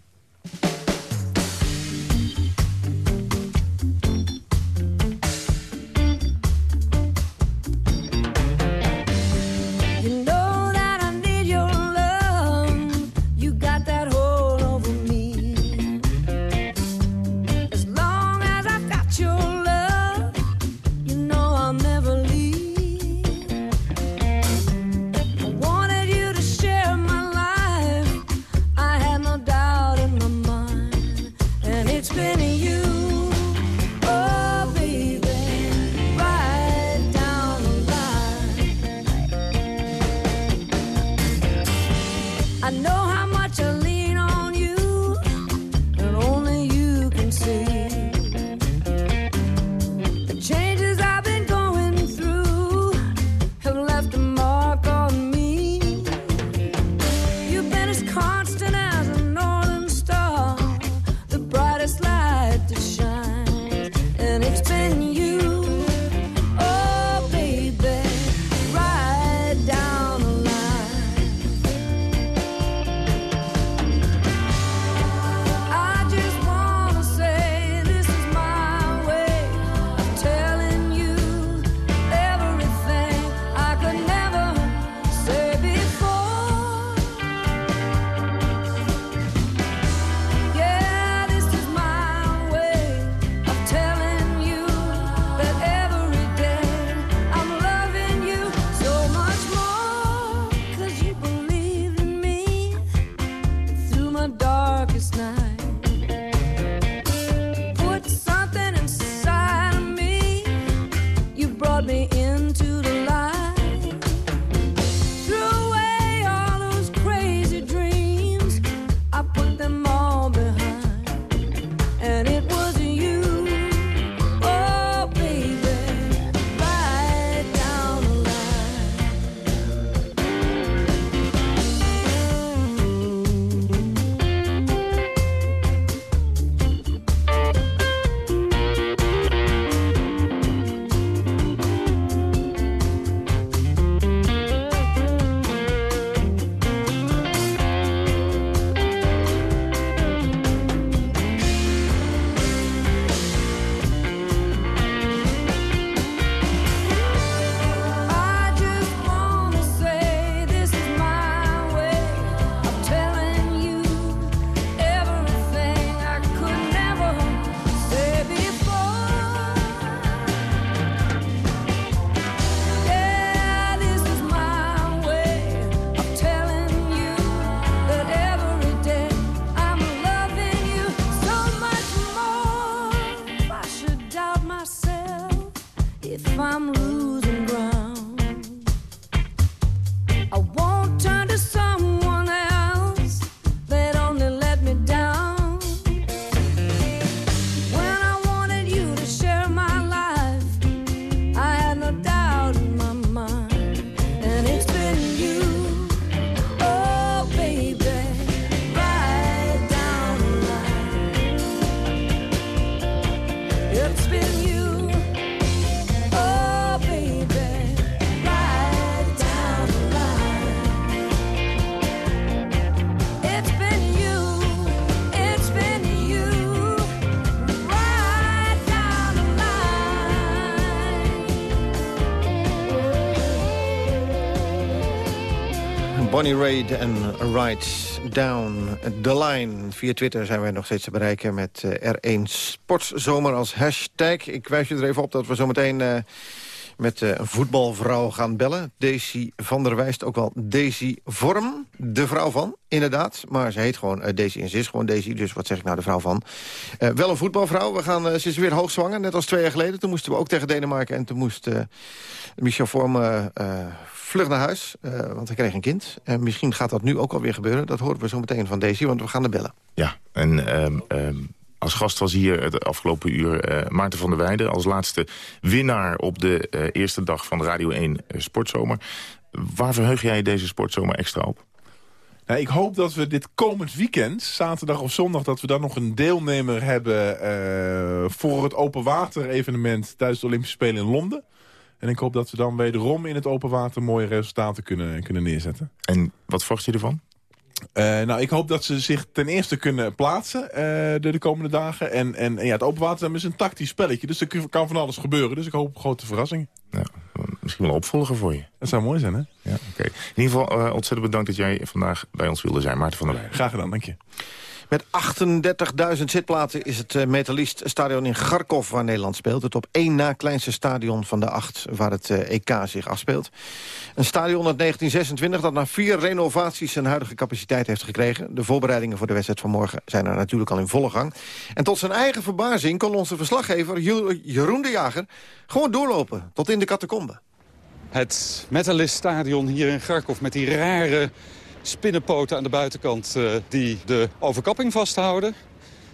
Speaker 3: Bonnie Raitt en Right Down the Line. Via Twitter zijn wij nog steeds te bereiken met eh, R1 Sportszomer als hashtag. Ik wijs je er even op dat we zometeen uh, met uh, een voetbalvrouw gaan bellen. Daisy van der Wijst, ook wel Daisy Vorm. De vrouw van, inderdaad. Maar ze heet gewoon uh, Daisy en ze is gewoon Daisy. Dus wat zeg ik nou, de vrouw van. Uh, wel een voetbalvrouw. We gaan, ze is weer hoogzwanger, net als twee jaar geleden. Toen moesten we ook tegen Denemarken. En toen moest Michel Vorm vlug naar huis, uh, want hij kreeg een kind. En misschien gaat dat nu ook alweer gebeuren. Dat horen we zo meteen van Daisy, want we gaan er bellen.
Speaker 2: Ja, en um, um, als gast was hier het afgelopen uur uh, Maarten van der Weijden... als laatste winnaar op de uh, eerste dag van Radio 1 Sportzomer. Waar verheug jij deze sportzomer extra op?
Speaker 12: Nou, ik hoop dat we dit komend weekend, zaterdag of zondag... dat we dan nog een deelnemer hebben uh, voor het open water evenement... tijdens de Olympische Spelen in Londen. En ik hoop dat we dan wederom in het open water mooie resultaten kunnen, kunnen neerzetten.
Speaker 2: En wat verwacht je ervan?
Speaker 12: Uh, nou, ik hoop dat ze zich ten eerste kunnen plaatsen uh, de, de, komende dagen. En, en, en ja, het open water is een tactisch spelletje. Dus er kan van alles gebeuren. Dus ik hoop grote verrassingen.
Speaker 2: Ja, misschien wel een opvolger voor je.
Speaker 12: Dat zou mooi zijn, hè?
Speaker 2: Ja, oké. Okay. In ieder geval uh, ontzettend bedankt dat jij vandaag bij ons wilde zijn. Maarten van der Leyen.
Speaker 12: Graag gedaan, dank je.
Speaker 3: Met 38.000 zitplaatsen is het uh, Metalist stadion in Kharkov waar Nederland speelt. Het op één na kleinste stadion van de acht waar het uh, EK zich afspeelt. Een stadion uit 1926 dat na vier renovaties zijn huidige capaciteit heeft gekregen. De voorbereidingen voor de wedstrijd van morgen zijn er natuurlijk al in volle gang. En tot zijn eigen verbazing kon onze verslaggever Jeroen de Jager gewoon doorlopen tot in de catacombe.
Speaker 16: Het Metalist stadion hier in Kharkov met die rare spinnenpoten aan de buitenkant uh, die de overkapping vasthouden.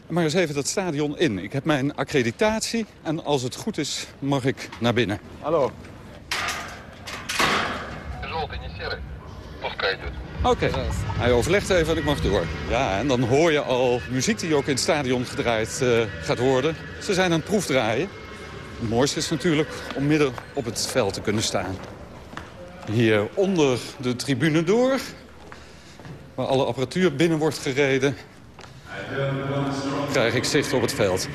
Speaker 16: Maar eens even dat stadion in. Ik heb mijn accreditatie en als het goed is mag ik naar binnen. Hallo. Oké, okay. hij overlegt even en ik mag door. Ja, en dan hoor je al muziek die ook in het stadion gedraaid uh, gaat worden. Ze zijn aan het proefdraaien. Het mooiste is natuurlijk om midden op het veld te kunnen staan. Hier onder de tribune door waar alle apparatuur binnen wordt gereden, krijg ik zicht op het veld.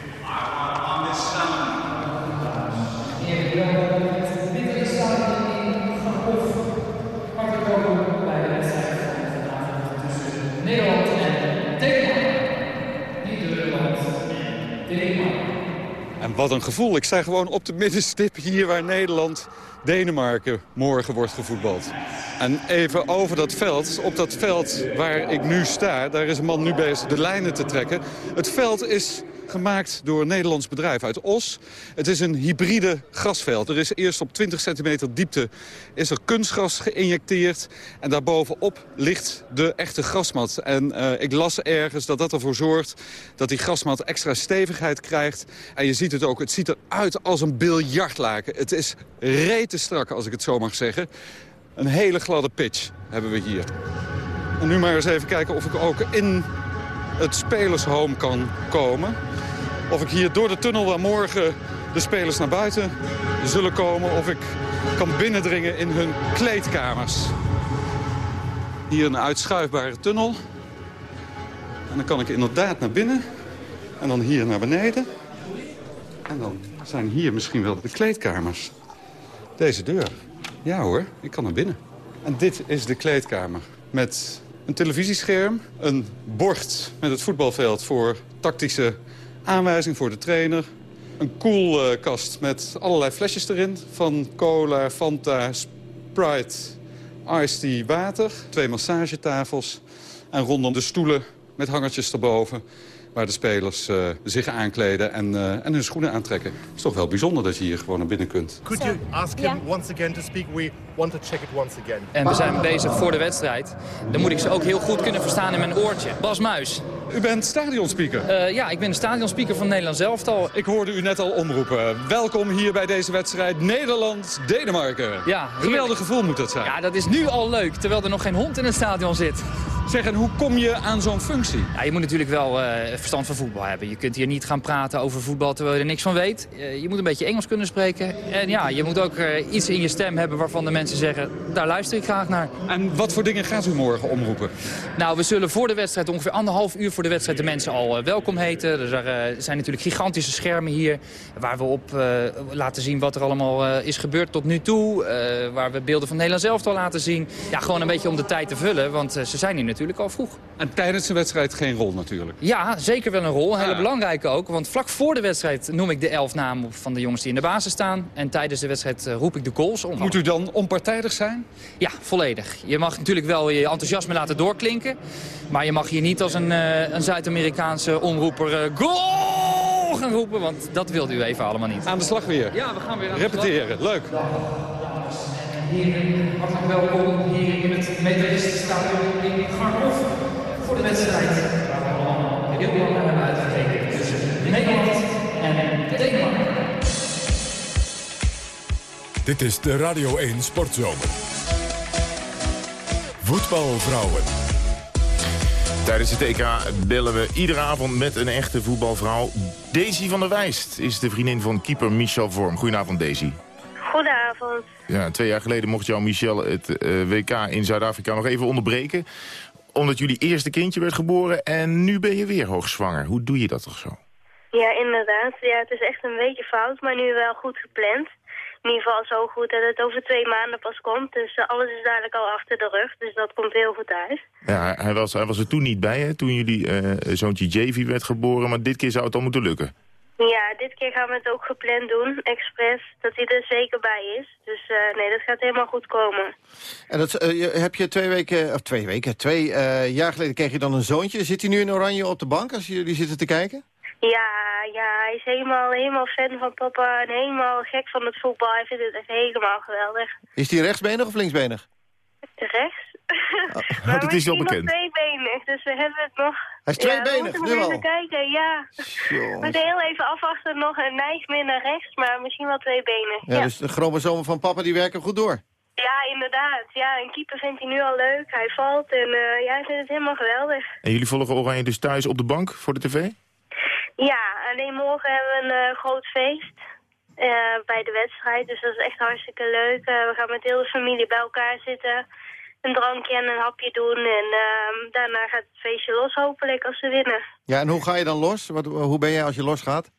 Speaker 16: En wat een gevoel. Ik sta gewoon op de middenstip hier waar Nederland Denemarken morgen wordt gevoetbald. En even over dat veld. Op dat veld waar ik nu sta, daar is een man nu bezig de lijnen te trekken. Het veld is gemaakt door een Nederlands bedrijf uit Os. Het is een hybride grasveld. Er is eerst op 20 centimeter diepte is er kunstgras geïnjecteerd. En daarbovenop ligt de echte grasmat. En uh, ik las ergens dat dat ervoor zorgt dat die grasmat extra stevigheid krijgt. En je ziet het ook, het ziet eruit als een biljartlaken. Het is rete strak, als ik het zo mag zeggen. Een hele gladde pitch hebben we hier. En nu maar eens even kijken of ik ook in het spelershome kan komen. Of ik hier door de tunnel waar morgen de spelers naar buiten zullen komen... of ik kan binnendringen in hun kleedkamers. Hier een uitschuifbare tunnel. En dan kan ik inderdaad naar binnen. En dan hier naar beneden. En dan zijn hier misschien wel de kleedkamers. Deze deur. Ja hoor, ik kan naar binnen. En dit is de kleedkamer. Met een televisiescherm, een bord met het voetbalveld voor tactische aanwijzing voor de trainer. Een koelkast met allerlei flesjes erin. Van cola, Fanta, Sprite, iced tea, water. Twee massagetafels. En rondom de stoelen met hangertjes erboven waar de spelers uh, zich aankleden en, uh, en hun schoenen aantrekken. Het is toch wel bijzonder dat je hier gewoon naar binnen kunt.
Speaker 17: Could you ask him once again to speak? We want to check it once again.
Speaker 18: En we zijn bezig voor de wedstrijd. Dan moet ik ze ook heel goed kunnen verstaan in mijn oortje. Bas Muis.
Speaker 16: U bent stadionspeaker?
Speaker 18: Uh, ja, ik ben de stadionspeaker van Nederland zelftal.
Speaker 16: Ik hoorde u net al omroepen. Welkom hier bij deze wedstrijd Nederland-Denemarken.
Speaker 18: Ja,
Speaker 16: Geweldig gevoel moet dat zijn.
Speaker 18: Ja, dat is nu al leuk, terwijl er nog geen hond in het stadion zit.
Speaker 16: Zeg, en hoe kom je aan zo'n functie?
Speaker 18: Ja, je moet natuurlijk wel eh, verstand van voetbal hebben. Je kunt hier niet gaan praten over voetbal terwijl je er niks van weet. Eh, je moet een beetje Engels kunnen spreken. En ja, je moet ook eh, iets in je stem hebben waarvan de mensen zeggen... daar luister ik graag naar.
Speaker 16: En wat voor dingen gaat u morgen omroepen?
Speaker 18: Nou, we zullen voor de wedstrijd, ongeveer anderhalf uur voor de wedstrijd... de mensen al welkom heten. Er zijn natuurlijk gigantische schermen hier... waar we op laten zien wat er allemaal is gebeurd tot nu toe. waar we beelden van Nederland zelf al laten zien. Ja, gewoon een beetje om de tijd te vullen, want ze zijn hier natuurlijk al vroeg.
Speaker 16: En tijdens de wedstrijd geen rol natuurlijk?
Speaker 18: Ja, zeker wel een rol. Een hele belangrijke ook. Want vlak voor de wedstrijd noem ik de elf namen van de jongens die in de basis staan. En tijdens de wedstrijd eh, roep ik de goals. Om...
Speaker 16: Moet u dan onpartijdig zijn?
Speaker 18: Ja, volledig. Je mag natuurlijk wel je enthousiasme laten doorklinken. Maar je mag hier niet als een, uh, een Zuid-Amerikaanse omroeper uh, goal gaan roepen. Want dat wilde u even allemaal niet.
Speaker 16: Aan de slag weer?
Speaker 18: Ja, we gaan weer aan
Speaker 16: Repeteren. Leuk.
Speaker 18: Heren, hartelijk welkom hier in het Metalistenstadion in Garkov voor de wedstrijd waar we allemaal heel lang hebben uitgekeken tussen Nederland en Denemarken.
Speaker 1: Dit is de Radio 1 Sportzomer. Voetbalvrouwen.
Speaker 2: Tijdens het EK bellen we iedere avond met een echte voetbalvrouw. Daisy van der Wijst is de vriendin van keeper Michel Vorm. Goedenavond Daisy.
Speaker 19: Goedenavond.
Speaker 2: Ja, twee jaar geleden mocht jou Michel het uh, WK in Zuid-Afrika nog even onderbreken. Omdat jullie eerste kindje werd geboren en nu ben je weer hoogzwanger. Hoe doe je dat toch zo?
Speaker 19: Ja, inderdaad. Ja, het is echt een beetje fout, maar nu wel goed gepland. In ieder geval zo goed dat het over twee maanden pas komt. Dus uh, alles is dadelijk al achter de rug, dus dat komt heel goed uit.
Speaker 2: Ja, hij was, hij was er toen niet bij, hè, toen jullie uh, zoontje Javy werd geboren. Maar dit keer zou het al moeten lukken.
Speaker 19: Ja, dit keer gaan we het ook gepland doen, expres, dat hij er zeker bij is. Dus uh, nee, dat gaat helemaal goed komen.
Speaker 3: En dat, uh, je, heb je twee weken, of twee weken, twee uh, jaar geleden kreeg je dan een zoontje. Zit hij nu in oranje op de bank als jullie zitten te kijken?
Speaker 19: Ja, ja, hij is helemaal, helemaal fan van papa en helemaal gek van het voetbal. Hij vindt het echt helemaal geweldig.
Speaker 3: Is hij rechtsbenig of linksbenig?
Speaker 19: Rechts.
Speaker 2: Oh, maar dat is wel bekend.
Speaker 19: nog tweebenig, dus we hebben het nog...
Speaker 3: Hij is tweebenig,
Speaker 19: ja,
Speaker 3: we nu
Speaker 19: al? kijken, ja. We moeten heel even afwachten, nog een neigt meer naar rechts, maar misschien wel tweebenig.
Speaker 3: Ja, ja, dus de chromosomen van papa die werken goed door.
Speaker 19: Ja, inderdaad. Ja, een keeper vindt hij nu al leuk. Hij valt en uh, ja, hij vindt het helemaal geweldig.
Speaker 2: En jullie volgen Oranje dus thuis op de bank voor de tv?
Speaker 19: Ja, alleen morgen hebben we een uh, groot feest. Uh, bij de wedstrijd, dus dat is echt hartstikke leuk. we gaan met heel de familie bij elkaar zitten een drankje en een hapje doen. En uh, daarna gaat het feestje los hopelijk als ze winnen.
Speaker 3: Ja, en hoe ga je dan los? Wat, hoe ben jij als je los gaat?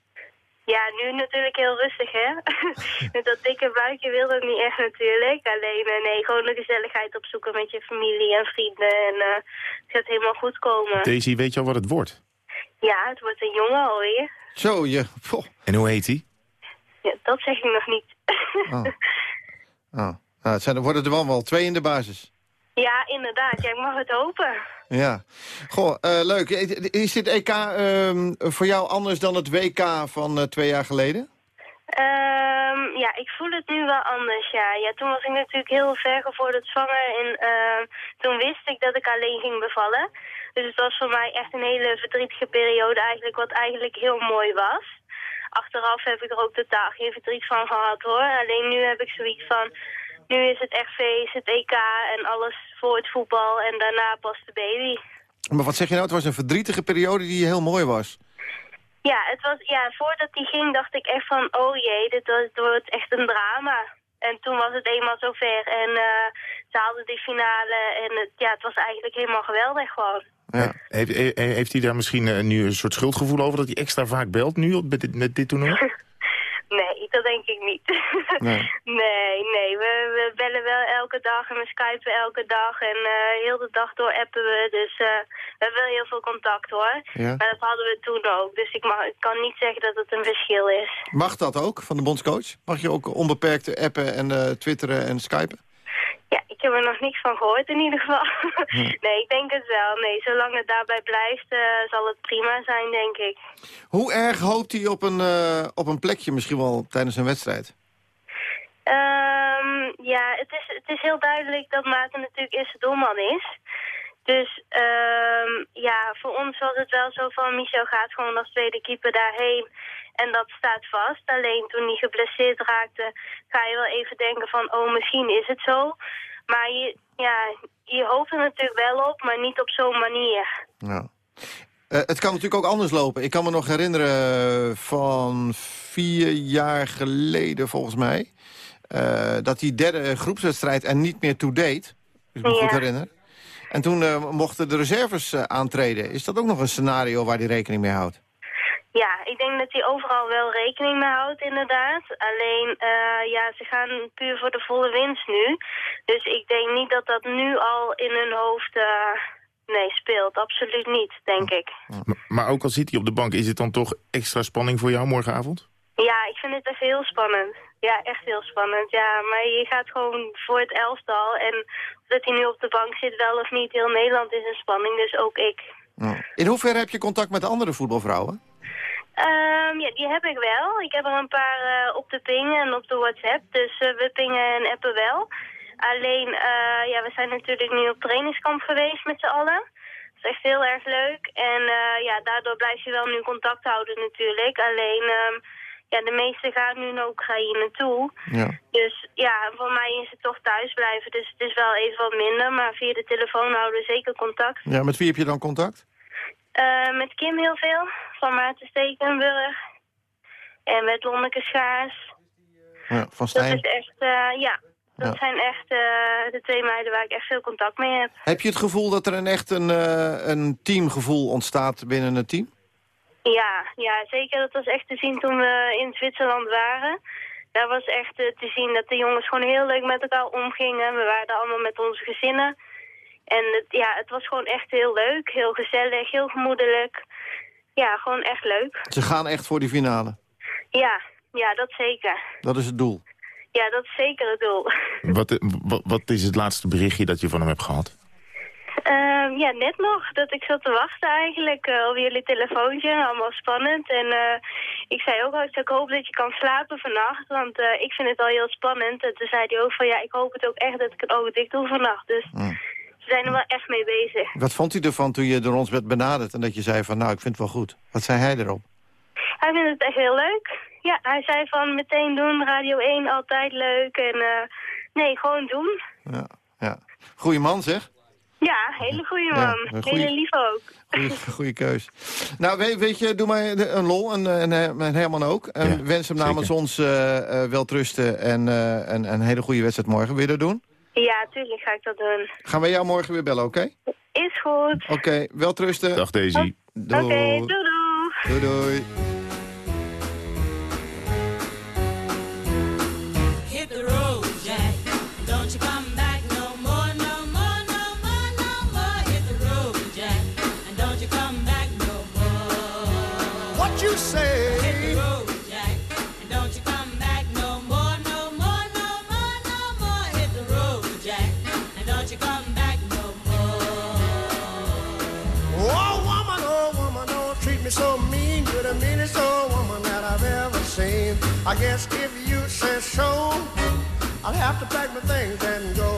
Speaker 19: Ja, nu natuurlijk heel rustig, hè. met dat dikke buikje wil dat niet echt natuurlijk. Alleen, uh, nee, gewoon de gezelligheid opzoeken met je familie en vrienden. En uh, het gaat helemaal goed komen.
Speaker 2: Daisy, weet je al wat het wordt?
Speaker 19: Ja, het wordt een jongen alweer.
Speaker 3: Zo, je... Poh.
Speaker 2: En hoe heet hij?
Speaker 19: Ja, dat zeg ik nog niet.
Speaker 3: oh. oh. Nou, het zijn, worden er wel wel twee in de basis.
Speaker 19: Ja, inderdaad. Ja, ik mag het hopen.
Speaker 3: Ja. Goh, uh, leuk. Is dit EK uh, voor jou anders dan het WK van uh, twee jaar geleden?
Speaker 19: Um, ja, ik voel het nu wel anders, ja. ja. Toen was ik natuurlijk heel ver gevorderd zwanger en uh, toen wist ik dat ik alleen ging bevallen. Dus het was voor mij echt een hele verdrietige periode eigenlijk, wat eigenlijk heel mooi was. Achteraf heb ik er ook totaal geen verdriet van gehad, hoor. Alleen nu heb ik zoiets van, nu is het echt feest, het EK en alles voor het voetbal en daarna pas de baby.
Speaker 3: Maar wat zeg je nou, het was een verdrietige periode die heel mooi was.
Speaker 19: Ja, het was, ja, voordat die ging dacht ik echt van, oh jee, dit, was, dit wordt echt een drama. En toen was het eenmaal zover en uh, ze haalden die finale en het, ja, het was eigenlijk helemaal geweldig gewoon.
Speaker 2: Ja. Heeft, heeft hij daar misschien uh, nu een soort schuldgevoel over dat hij extra vaak belt nu met dit, met dit toernooi?
Speaker 19: Nee, dat denk ik niet. Nee, nee, nee. We, we, bellen wel elke dag en we skypen elke dag en uh, heel de dag door appen we. Dus uh, we hebben wel heel veel contact hoor.
Speaker 3: Ja.
Speaker 19: Maar dat hadden we toen ook. Dus ik, mag, ik kan niet zeggen dat het een verschil is.
Speaker 3: Mag dat ook van de bondscoach? Mag je ook onbeperkt appen en uh, twitteren en skypen?
Speaker 19: Ik heb er nog niks van gehoord in ieder geval. Hm. Nee, ik denk het wel. Nee, zolang het daarbij blijft, uh, zal het prima zijn, denk ik.
Speaker 3: Hoe erg hoopt hij op een, uh, op een plekje misschien wel tijdens een wedstrijd?
Speaker 19: Um, ja, het is, het is heel duidelijk dat Maarten natuurlijk eerste doelman is. Dus um, ja, voor ons was het wel zo van Michel gaat gewoon als tweede keeper daarheen. En dat staat vast. Alleen toen hij geblesseerd raakte, ga je wel even denken van, oh, misschien is het zo. Maar je, ja, je hoopt er natuurlijk wel op, maar niet op zo'n manier.
Speaker 3: Ja. Eh, het kan natuurlijk ook anders lopen. Ik kan me nog herinneren van vier jaar geleden, volgens mij... eh, dat die derde groepswedstrijd er niet meer toe deed. Als ik me
Speaker 19: Ja.
Speaker 3: goed herinner. En toen eh, mochten de reserves eh, aantreden. Is dat ook nog een scenario waar die rekening mee houdt?
Speaker 19: Ja, ik denk dat hij overal wel rekening mee houdt, inderdaad. Alleen, eh, ja, ze gaan puur voor de volle winst nu. Dus ik denk niet dat dat nu al in hun hoofd eh, nee, speelt. Absoluut niet, denk ik.
Speaker 2: Maar, maar ook al zit hij op de bank, is het dan toch extra spanning voor jou morgenavond?
Speaker 19: Ja, ik vind het echt heel spannend. Ja, echt heel spannend. Ja, maar je gaat gewoon voor het elftal. En dat hij nu op de bank zit, wel of niet, heel Nederland is een spanning. Dus ook ik.
Speaker 3: In hoeverre heb je contact met de andere voetbalvrouwen?
Speaker 19: Ehm, ja, die heb ik wel. Ik heb er een paar eh, op de ping en op de WhatsApp. Dus eh, we pingen en appen wel. Alleen, eh, ja, we zijn natuurlijk nu op trainingskamp geweest met z'n allen. Dat is echt heel erg leuk. En ja, daardoor blijf je wel nu contact houden natuurlijk. Alleen, ehm, ja, de meesten gaan nu naar Oekraïne toe.
Speaker 3: Ja.
Speaker 19: Dus ja, voor mij is het toch thuis blijven. Dus het is wel even wat minder. Maar via de telefoon houden we zeker contact.
Speaker 3: Ja, met wie heb je dan contact?
Speaker 19: Eh, met Kim heel veel, van Maarten Stekenburg. En met Lonneke Schaars.
Speaker 3: Ja, van
Speaker 19: Dat is echt, eh, ja, dat
Speaker 3: Ja.
Speaker 19: zijn echt eh, de twee meiden waar ik echt veel contact mee heb.
Speaker 3: Heb je het gevoel dat er een echt een, eh, een teamgevoel ontstaat binnen het team?
Speaker 19: Ja, ja, zeker. Dat was echt te zien toen we in Zwitserland waren. Daar was echt te zien dat de jongens gewoon heel leuk met elkaar omgingen. We waren allemaal met onze gezinnen. En het, ja, het was gewoon echt heel leuk, heel gezellig, heel gemoedelijk. Ja, gewoon echt leuk.
Speaker 3: Ze gaan echt voor die finale.
Speaker 19: Ja, ja, dat zeker.
Speaker 3: Dat is het doel.
Speaker 19: Ja, dat is zeker het doel.
Speaker 2: Wat, wat, wat is het laatste berichtje dat je van hem hebt gehad?
Speaker 19: Ehm, ja, net nog dat ik zat te wachten eigenlijk eh, op jullie telefoontje. Allemaal spannend. En eh, ik zei ook al, ik hoop dat je kan slapen vannacht. Want eh, ik vind het al heel spannend. En toen zei hij ook van, ja, ik hoop het ook echt dat ik het oog dicht doe vannacht. Dus ze zijn er wel echt mee bezig.
Speaker 3: Wat vond hij ervan toen je door ons werd benaderd en dat je zei van nou, ik vind het wel goed. Wat zei hij erop?
Speaker 19: Hij vindt het echt heel leuk. Ja, hij zei van meteen doen, Radio 1 altijd leuk. En eh, nee, gewoon doen.
Speaker 3: Ja, ja. Goeie man zeg.
Speaker 19: Ja, hele goede
Speaker 3: Ja,
Speaker 19: man.
Speaker 3: goeie-
Speaker 19: Hele lief ook.
Speaker 3: Goeie, goeie keus. Nou, weet, weet je, doe mij de- een lol en, eh, en, eh, en Herman ook. En wens hem namens ons wel trusten en eh, een, een hele goede wedstrijd morgen. Wil je dat doen?
Speaker 19: Ja, tuurlijk ga ik dat doen.
Speaker 3: Gaan wij jou morgen weer bellen, oké?
Speaker 19: Is goed.
Speaker 3: Oké, wel trusten.
Speaker 2: Dag Daisy.
Speaker 3: Doei.
Speaker 19: Oké, doei doei.
Speaker 3: Doei doei.
Speaker 20: Hit
Speaker 11: me so mean. You're the meanest old woman that I've ever seen. I guess if you say so, I'll have to pack my things and go.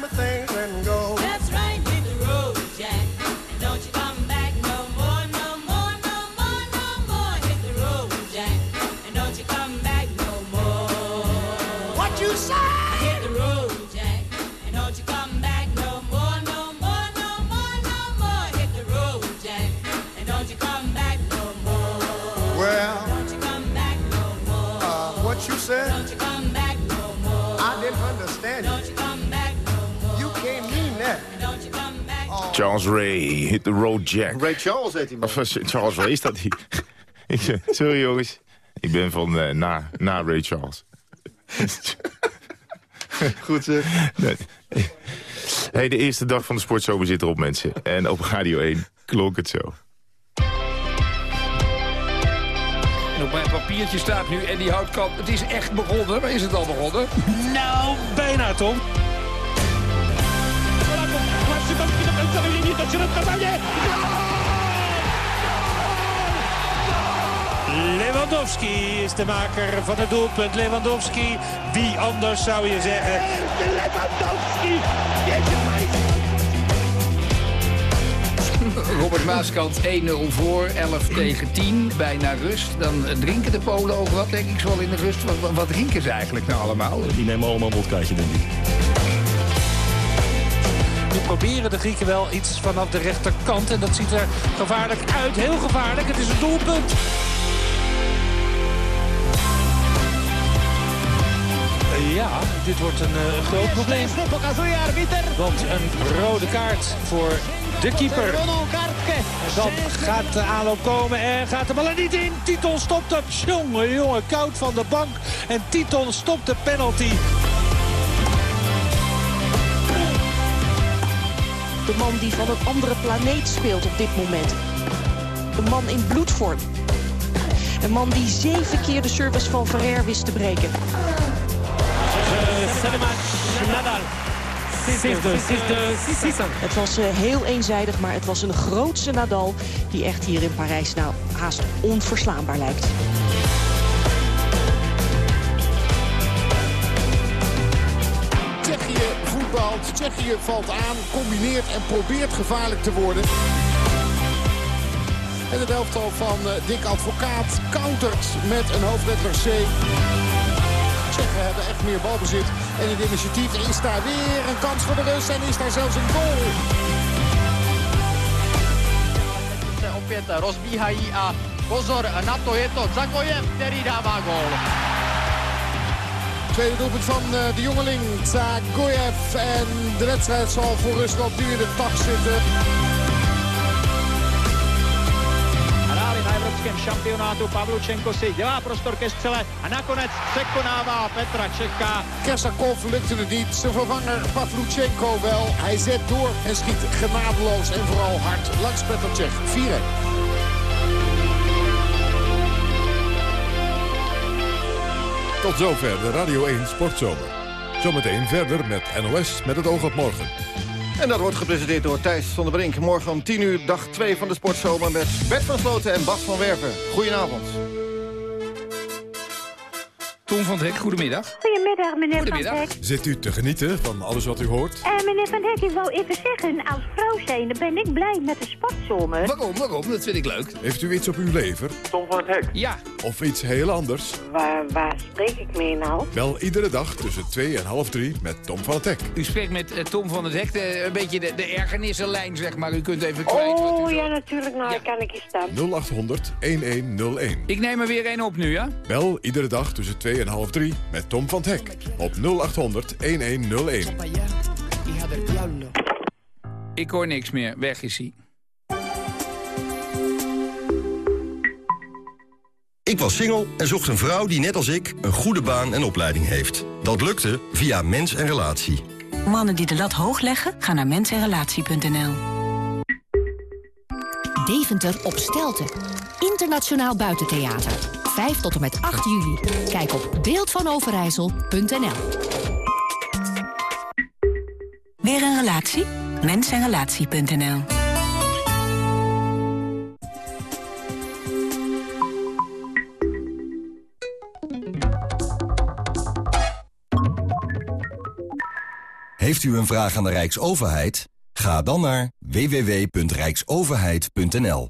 Speaker 20: The Road Jack.
Speaker 2: Ray
Speaker 3: Charles heet hij.
Speaker 2: Of was Charles Ray, is dat die? Ik zeg, Sorry jongens, ik ben van eh, na, na Ray Charles.
Speaker 3: Goed zeg.
Speaker 2: Nee. Hey, de eerste dag van de sportzomer zit erop, mensen. En op Radio 1 klonk het zo.
Speaker 4: En op
Speaker 21: papiertje staat nu en die houtkant. Het is echt begonnen, maar is het al begonnen?
Speaker 22: Nou, bijna Tom. Lewandowski is de maker van het doelpunt. Lewandowski, wie anders zou je zeggen? Lewandowski!
Speaker 21: Robert Maaskant 1-0 voor, 11 tegen 10, bijna rust. Dan drinken de Polen ook wat, denk ik, zo in de rust. Wat, wat, wat drinken ze eigenlijk nou allemaal?
Speaker 7: Die nemen allemaal een denk ik.
Speaker 22: Nu proberen de Grieken wel iets vanaf de rechterkant. En dat ziet er gevaarlijk uit. Heel gevaarlijk. Het is een doelpunt. Ja, dit wordt een eh, groot probleem. Want een rode kaart voor de keeper. Dan gaat de aanloop komen en gaat de bal er niet in. Titon stopt hem. Jongen, jongen, koud van de bank. En Titon stopt de penalty.
Speaker 23: De man die van een andere planeet speelt op dit moment. Een man in bloedvorm. Een man die zeven keer de service van Ferrer wist te breken. Het was eh, heel eenzijdig, maar het was een grootse Nadal... die echt hier in Parijs nou haast onverslaanbaar lijkt.
Speaker 8: Tsjechië valt aan, combineert en probeert gevaarlijk te worden. En het elftal van eh, Dick Advocaat countert met een hoofdletter C. Tsjechen hebben echt meer balbezit. En het initiatief is daar weer een kans voor de Rus en is daar zelfs een goal.
Speaker 24: rozbíhají a pozor, na to je to který dává.
Speaker 8: Tweede doelpunt van eh, de jongeling Zagoyev. En de wedstrijd zal voor Rusland nu in de tak zitten.
Speaker 25: Na evropském šampionátu, Pavlučenko si dělá prostor ke střele a nakonec překonává Petra Čeka.
Speaker 8: Kersakov lukte het niet. Zijn vervanger Pavluchenko wel. Hij zet door en schiet genadeloos en vooral hard langs Petr Cech. 4-1.
Speaker 1: Tot zover de Radio 1 Sportzomer. Zometeen verder met NOS met het oog op morgen.
Speaker 3: En dat wordt gepresenteerd door Thijs van der Brink. Morgen om 10 uur, dag 2 van de Sportzomer... met Bert van Sloten en Bas van Werven. Goedenavond.
Speaker 21: Tom van het Hek, goedemiddag.
Speaker 26: Goedemiddag, meneer
Speaker 21: Goedemiddag.
Speaker 26: Van Hek.
Speaker 1: Zit u te genieten van alles wat u hoort?
Speaker 26: Eh, meneer Van Hek, ik wou even zeggen, als vrouw zijnde ben ik blij met de sportzomer.
Speaker 21: Waarom, waarom? Dat vind ik leuk.
Speaker 1: Heeft u iets op uw lever?
Speaker 27: Tom van het Hek.
Speaker 21: Ja.
Speaker 1: Of iets heel anders?
Speaker 26: Waar, waar spreek ik mee nou?
Speaker 1: Wel iedere dag tussen 2 en half 3 met Tom van het Hek.
Speaker 21: U spreekt met eh, Tom van het Hek, de- een beetje de, de ergernissenlijn, zeg maar. U kunt even kwijt wat u
Speaker 26: Oh, ja, natuurlijk. Nou, kan ik je staan.
Speaker 1: 0800 1101.
Speaker 21: Ik neem er weer één op nu, ja?
Speaker 1: Bel iedere dag tussen 2 en half 3 met Tom van het Hek. Op 0800 1101.
Speaker 21: Ik hoor niks meer. Weg is hij.
Speaker 28: Ik was single en zocht een vrouw die net als ik een goede baan en opleiding heeft. Dat lukte via Mens en Relatie.
Speaker 29: Mannen die de lat hoog leggen, gaan naar mensenrelatie.nl.
Speaker 30: Deventer op Stelten. Internationaal Buitentheater. 5 tot en met 8 juli. Kijk op beeldvanoverijssel.nl
Speaker 29: Weer een relatie? Mensenrelatie.nl
Speaker 28: Heeft u een vraag aan de Rijksoverheid? Ga dan naar www.rijksoverheid.nl.